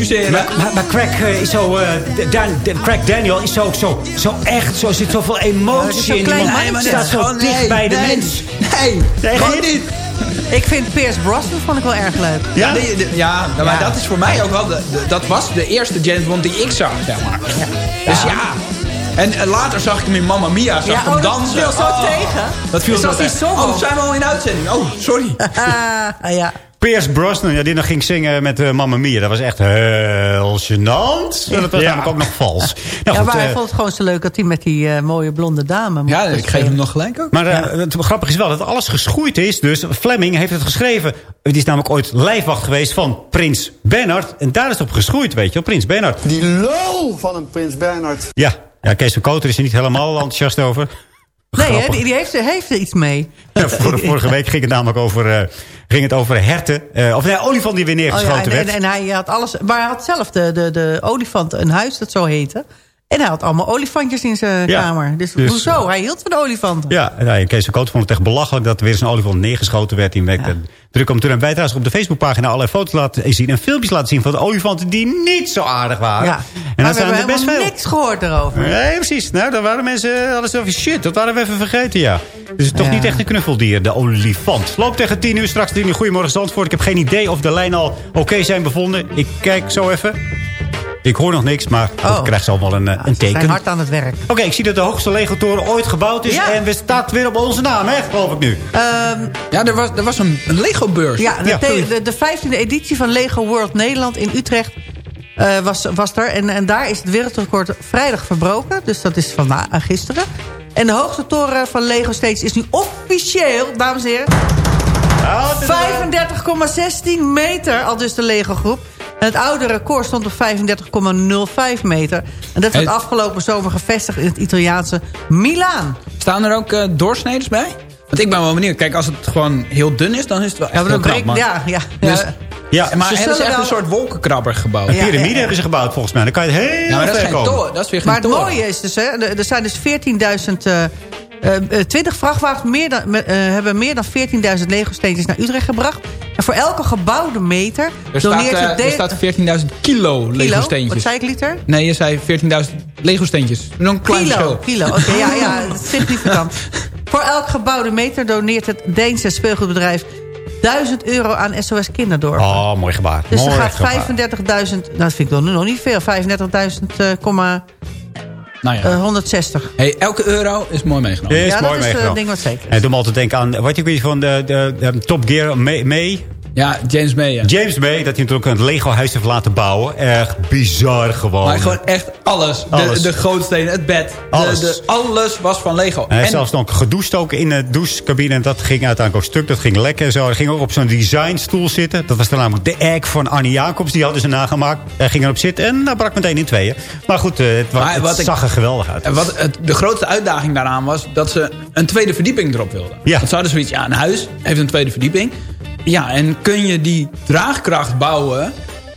Ja. Maar, maar, maar Craig eh, is zo... eh, Dan, Dan- Craig Daniel is zo, zo, zo echt. Zo zit zoveel Ja, emotie in. man mannetje. staat zo Gewoon, dicht nee, bij de nee. mens. Nee, Nee, gewoon niet. Ik vind Pierce Brosnan vond ik wel erg leuk. Ja, de- de- ja, nou, maar Ja. dat is voor mij ook wel... De, de- dat was de eerste James Bond die ik zag, zeg maar. Dus ja... En, later zag ik hem in Mamma Mia, zag Ja, ik hem oh, dat dansen. viel zo Oh, tegen. Dat viel Dus zo hij tegen. Oh, ook. zijn we al in uitzending? Oh, sorry. Ah, ja. Pierce Brosnan, ja, die nog ging zingen met eh, Mamma Mia. Dat was echt heel gênant. En dat was namelijk ook nog vals. Nou, ja, goed, maar hij eh, vond het gewoon zo leuk dat hij met die eh, mooie blonde dame... Ja, ik geef hem nog gelijk ook. Maar eh, het grappige is wel dat alles geschoeid is. Dus Fleming heeft het geschreven. Die is namelijk ooit lijfwacht geweest van Prins Bernhard. En daar is het op geschoeid, weet je wel. Prins Bernhard. Die lul van een Prins Bernhard. Ja, ja Kees van Koter is er niet helemaal enthousiast over. Nee, hè, die, die heeft, er- heeft er iets mee. Ja, vor- vorige week ging het namelijk over, eh, ging het over herten. eh, of nee, olifant die weer Oh ja, neergeschoten en, werd. en, en hij had alles... Maar hij had zelf de, de, de olifant, een huis dat zo heette. En hij had allemaal olifantjes in zijn Ja, kamer. Dus, dus- hoezo? Hij hield van de olifanten. Ja, en Kees van Koot vond het echt belachelijk dat er weer eens een olifant neergeschoten werd. Die wekte druk om toen wij trouwens op de Facebookpagina allerlei foto's laten zien en filmpjes laten zien van de olifanten die niet zo aardig waren. Ja. En dan we zijn hebben er best helemaal veel. niks gehoord erover. Nee, precies. Nou, daar waren mensen alles over shit. Dat waren we even vergeten, ja. Dus toch Ja. niet echt een knuffeldier, de olifant. Loopt tegen 10 uur, straks 10 uur. Goedemorgen Zandvoort. Ik heb geen idee of de lijnen al oké zijn bevonden. Ik kijk zo even. Ik hoor nog niks, maar Oh. ik krijg zo wel een, eh, een Ze zijn teken. hard aan het werk. Oké, ik zie dat de hoogste Lego-toren ooit gebouwd is. Ja. En we staat weer op onze naam, hè, geloof ik nu. Ehm, Ja, er was, er was een, een Lego-beurs. ja, de, Ja, de, de 15e editie van Lego World Nederland in Utrecht eh, was, was er. En, en daar is het wereldrecord vrijdag verbroken. Dus dat is van na- gisteren. En de hoogste toren van Lego Stage is nu officieel, dames en heren... 35,16 meter, al dus de Lego-groep. En het oude record stond op 35,05 meter. En dat werd Hey. afgelopen zomer gevestigd in het Italiaanse Milaan. Staan er ook eh, doorsneders bij? Want ik ben wel benieuwd. Kijk, als het gewoon heel dun is, dan is het wel echt Ja, maar heel breekt... Ja, ja, Dus- ja. Ja, maar Ze het is zullen echt wel- een soort wolkenkrabber gebouwd. Ja, piramide ja, ja. hebben ze gebouwd volgens mij. Dan kan je het heel Ja, maar dat is ver geen komen. toren. Dat is weer geen Maar het toren. mooie is dus, hè, er zijn dus 14.000... eh eh, eh, 20 vrachtwagens meer dan, me- eh, hebben meer dan 14.000 Lego-steentjes naar Utrecht gebracht. En voor elke gebouwde meter Er staat, doneert eh, het... er staat 14.000 kilo? Lego-steentjes. Wat zei ik liter? Nee, je zei 14.000 Lego-steentjes. Nog een klein Kilo, verschil. kilo. Oké, ja, ja, is significant. Voor elk gebouwde meter doneert het Deense speelgoedbedrijf 1000 euro aan SOS Kinderdorp. Oh, mooi gebaar. dus mooi er gaat gebaar. 35.000, nou dat vind ik dan nog niet veel, 35.000, eh, komma, Nou ja. eh, 160. Hey, elke euro is mooi meegenomen. Is Ja, mooi dat is een meegenomen. ding wat zeker En doe me altijd denken aan, wat je weet van de, de, de Top Gear May, May? Ja, James May. Ja. James May, dat hij natuurlijk een Lego-huis heeft laten bouwen. Echt bizar gewoon. Maar gewoon echt alles. De, Alles. de grootstenen, het bed. Alles. De, alles was van Lego. En hij heeft zelfs nog gedoucht ook in de douchecabine. En dat ging uiteindelijk ook stuk. Dat ging lekker en zo. Hij ging ook op zo'n designstoel zitten. Dat was dan namelijk de egg van Annie Jacobs. Die hadden ze nagemaakt. Hij ging erop zitten en dat brak meteen in tweeën. Maar goed, eh, het, Maar zag er geweldig uit. Wat het, de grootste uitdaging daaraan was dat ze een tweede verdieping erop wilden. Ja. Want ze hadden zoiets, ja, een huis heeft een tweede verdieping. Ja, en kun je die draagkracht bouwen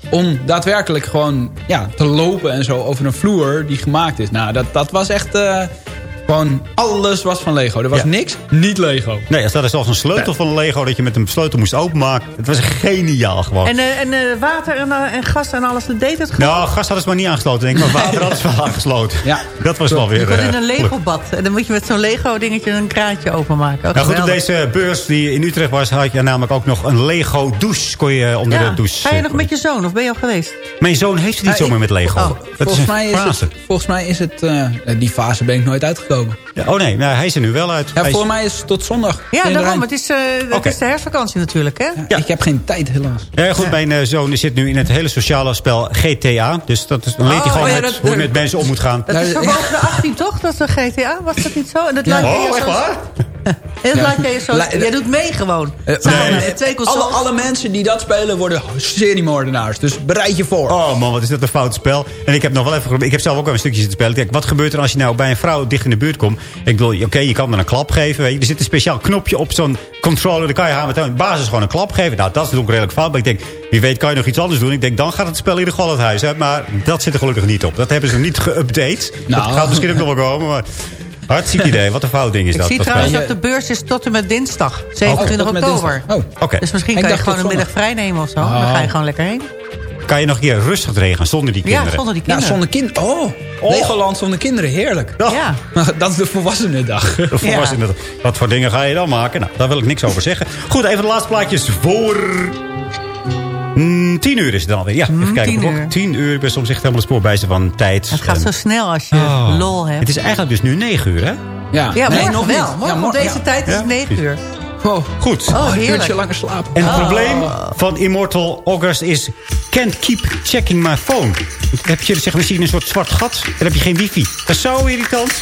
om daadwerkelijk gewoon ja, te lopen en zo over een vloer die gemaakt is. Nou, dat, dat was echt eh, gewoon alles was van Lego. Er was Ja. niks, niet Lego. Nee, er staat er zelfs een sleutel van Lego. Dat je met een sleutel moest openmaken. Het was geniaal gewoon. En, eh, en eh, water en, eh, en gas en alles, dat deed het gewoon. nou, gas hadden ze maar niet aangesloten. Denk ik. Maar water hadden ze wel aangesloten. Ja. Dat was wel weer... je kon in een. Lego-bad. En dan moet je met zo'n Lego-dingetje een kraantje openmaken. Oh, Nou goed, op deze beurs die in Utrecht was... had je namelijk ook nog een Lego douche. Kon je onder Ja. de douche... Ga je nog met je zoon of ben je al geweest? Mijn zoon heeft het niet Ja, zomaar ik- met Lego. oh, dat Volgens mij, is het, volgens mij is het... eh, die fase ben ik nooit uitgekomen. Ja, oh nee, nou, hij is er nu wel uit. Ja, is- voor mij is het tot zondag. Ja, daarom. Rijn. Het is, eh, het Oké. is de herfstvakantie natuurlijk, hè? Ja, Ik heb geen tijd, helaas. Ja, goed, mijn eh, zoon zit nu in het hele sociale spel GTA. Dus dat is, dan leert hij Oh, gewoon ja, met, dat- hoe je met mensen om moet gaan. Dat is de 18, toch? Dat is de GTA? Was dat niet zo? En dat Oh, echt waar? En dat Ja. laat je je zo... Jij doet mee gewoon. Eh, Samen nee, met nee. twee alle, alle mensen die dat spelen worden seriemoordenaars. Dus bereid je voor. Oh man, wat is dat een fout spel. En ik heb nog wel even. Ik heb zelf ook wel een stukje zitten spelen. Kijk, wat gebeurt er als je nou bij een vrouw dicht in de buurt komt? Ik bedoel, oké, je kan dan een klap geven. Weet je. Er zit een speciaal knopje op zo'n controller. Dan kan je haar met de basis gewoon een klap geven. Nou, dat is natuurlijk redelijk fout. Maar ik denk, wie weet kan je nog iets anders doen. Ik denk, dan gaat het spel in ieder geval het huis. Hè. Maar dat zit er gelukkig niet op. Dat hebben ze nog niet geüpdate. Nou. Dat gaat misschien ook nog wel komen. Maar Hartstikke idee. Wat een fout ding is Ik dat. zie dat trouwens dat de beurs is tot en met dinsdag. 27 tot en met oktober. dinsdag. Oh, Oké. Dus misschien Ik kan je dacht gewoon een middag vrij nemen of zo. Oh. Dan ga je gewoon lekker heen. Kan je nog een keer rustig regelen zonder die kinderen? Ja, zonder die Ja, kinderen. zonder kinderen. Oh, Legoland zonder kinderen. Heerlijk. Ja. Dat is de volwassenendag. De volwassenen, Wat voor dingen ga je dan maken? Nou, daar wil ik niks over zeggen. Goed, even de laatste plaatjes voor... Mm, tien uur is het dan weer. Ja, even kijken. tien uur. Tien uur. Ik ben soms echt helemaal de spoorbijster van tijd. Het gaat zo snel als je Oh. lol hebt. Het is eigenlijk dus nu negen uur, hè? Ja, Ja, nee, morgen nog wel. niet. Morgen ja, op deze ja. tijd is het 9 uur. Oh, Goed. Oh, een uurtje langer slapen. En het Oh. probleem van Immortal August is... Can't keep checking my phone. Dan heb je zeg je een soort zwart gat. En dan heb je geen wifi. Dat is zo irritant.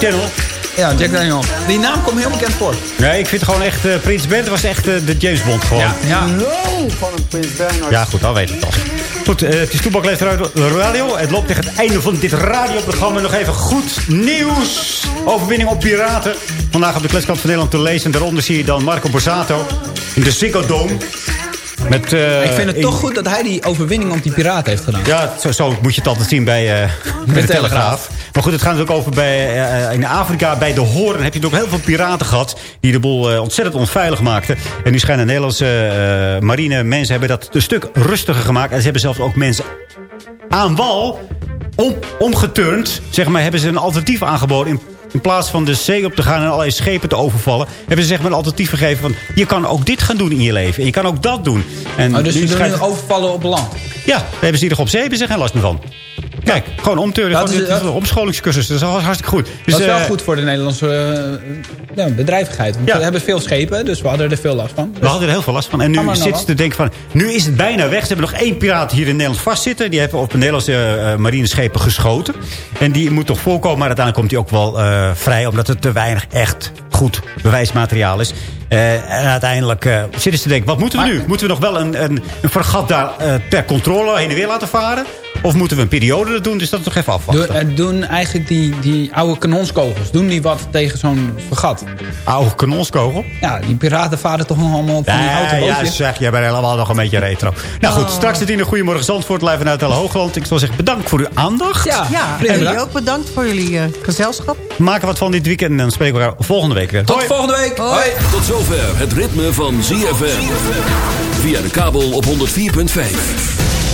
Jack Daniel. Ja, Jack Daniel. Die naam komt heel bekend voor. Nee, ik vind gewoon echt... eh, Prins Bernhard was echt eh, de James Bond gewoon. Ja, ja. van een Prins Bernhard. Ja, goed, dan weet ik het al. Goed, eh, het is Toepak Leeft Radio. Het loopt tegen het einde van dit radioprogramma. Nog even goed nieuws. Overwinning op piraten. Vandaag op de Kleskant van Nederland te lezen. En daaronder zie je dan Marco Borsato in de Ziggo Dome. Met, eh, ik vind het in- toch goed dat hij die overwinning op die piraat heeft gedaan. Ja, zo, zo moet je het altijd zien bij, eh, bij de Telegraaf. Maar goed, het gaat natuurlijk over bij, eh, in Afrika. Bij de Hoorn heb je natuurlijk heel veel piraten gehad... die de boel ontzettend onveilig maakten. En nu schijnen Nederlandse marine mensen... hebben dat een stuk rustiger gemaakt. En ze hebben zelfs ook mensen aan wal om, omgeturnd. Zeg maar, hebben ze een alternatief aangeboden... In, in plaats van de zee op te gaan en allerlei schepen te overvallen... hebben ze zeg maar een alternatief gegeven van... je kan ook dit gaan doen in je leven. En je kan ook dat doen. En Oh, dus nu overvallen op land. ja, daar hebben ze hier nog op zee, hebben ze geen last meer van. Kijk, gewoon omturnen, Dat gewoon is- een omscholingscursus. Dat is al hartstikke goed. Dus, dat is wel eh, goed voor de Nederlandse ja, bedrijvigheid. Want Ja. we hebben veel schepen, dus we hadden er veel last van. We hadden er heel veel last van. En nu zitten ze te denken van... Nu is het bijna weg. Ze hebben nog één piraat hier in Nederland vastzitten. Die hebben op de Nederlandse eh, marineschepen geschoten. En die moet toch voorkomen. Maar uiteindelijk komt hij ook wel vrij. Omdat het te weinig echt goed bewijsmateriaal is. En uiteindelijk zitten ze te denken... Wat moeten we nu? Moeten we nog wel een, een, een daar ter controle heen en weer laten varen? Of moeten we een periode dat doen? Dus dat is toch even afwachten. Doen, doen eigenlijk die, die oude kanonskogels, doen die wat tegen zo'n vergat? Oude kanonskogel? Ja, die piraten varen toch nog allemaal op van die houten ja, zeg, jij bent helemaal nog een beetje retro. Nou goed, straks zit in een Goedemorgen Zandvoort live vanuit El Hoogland. Ik zal zeggen bedankt voor uw aandacht. Ja, En jullie ook bedankt voor jullie eh, gezelschap. Maken wat van dit weekend en dan spreken we elkaar volgende week weer. Tot Hoi. volgende week. Hoi. Tot zover het ritme van ZFM. Via de kabel op 104.5.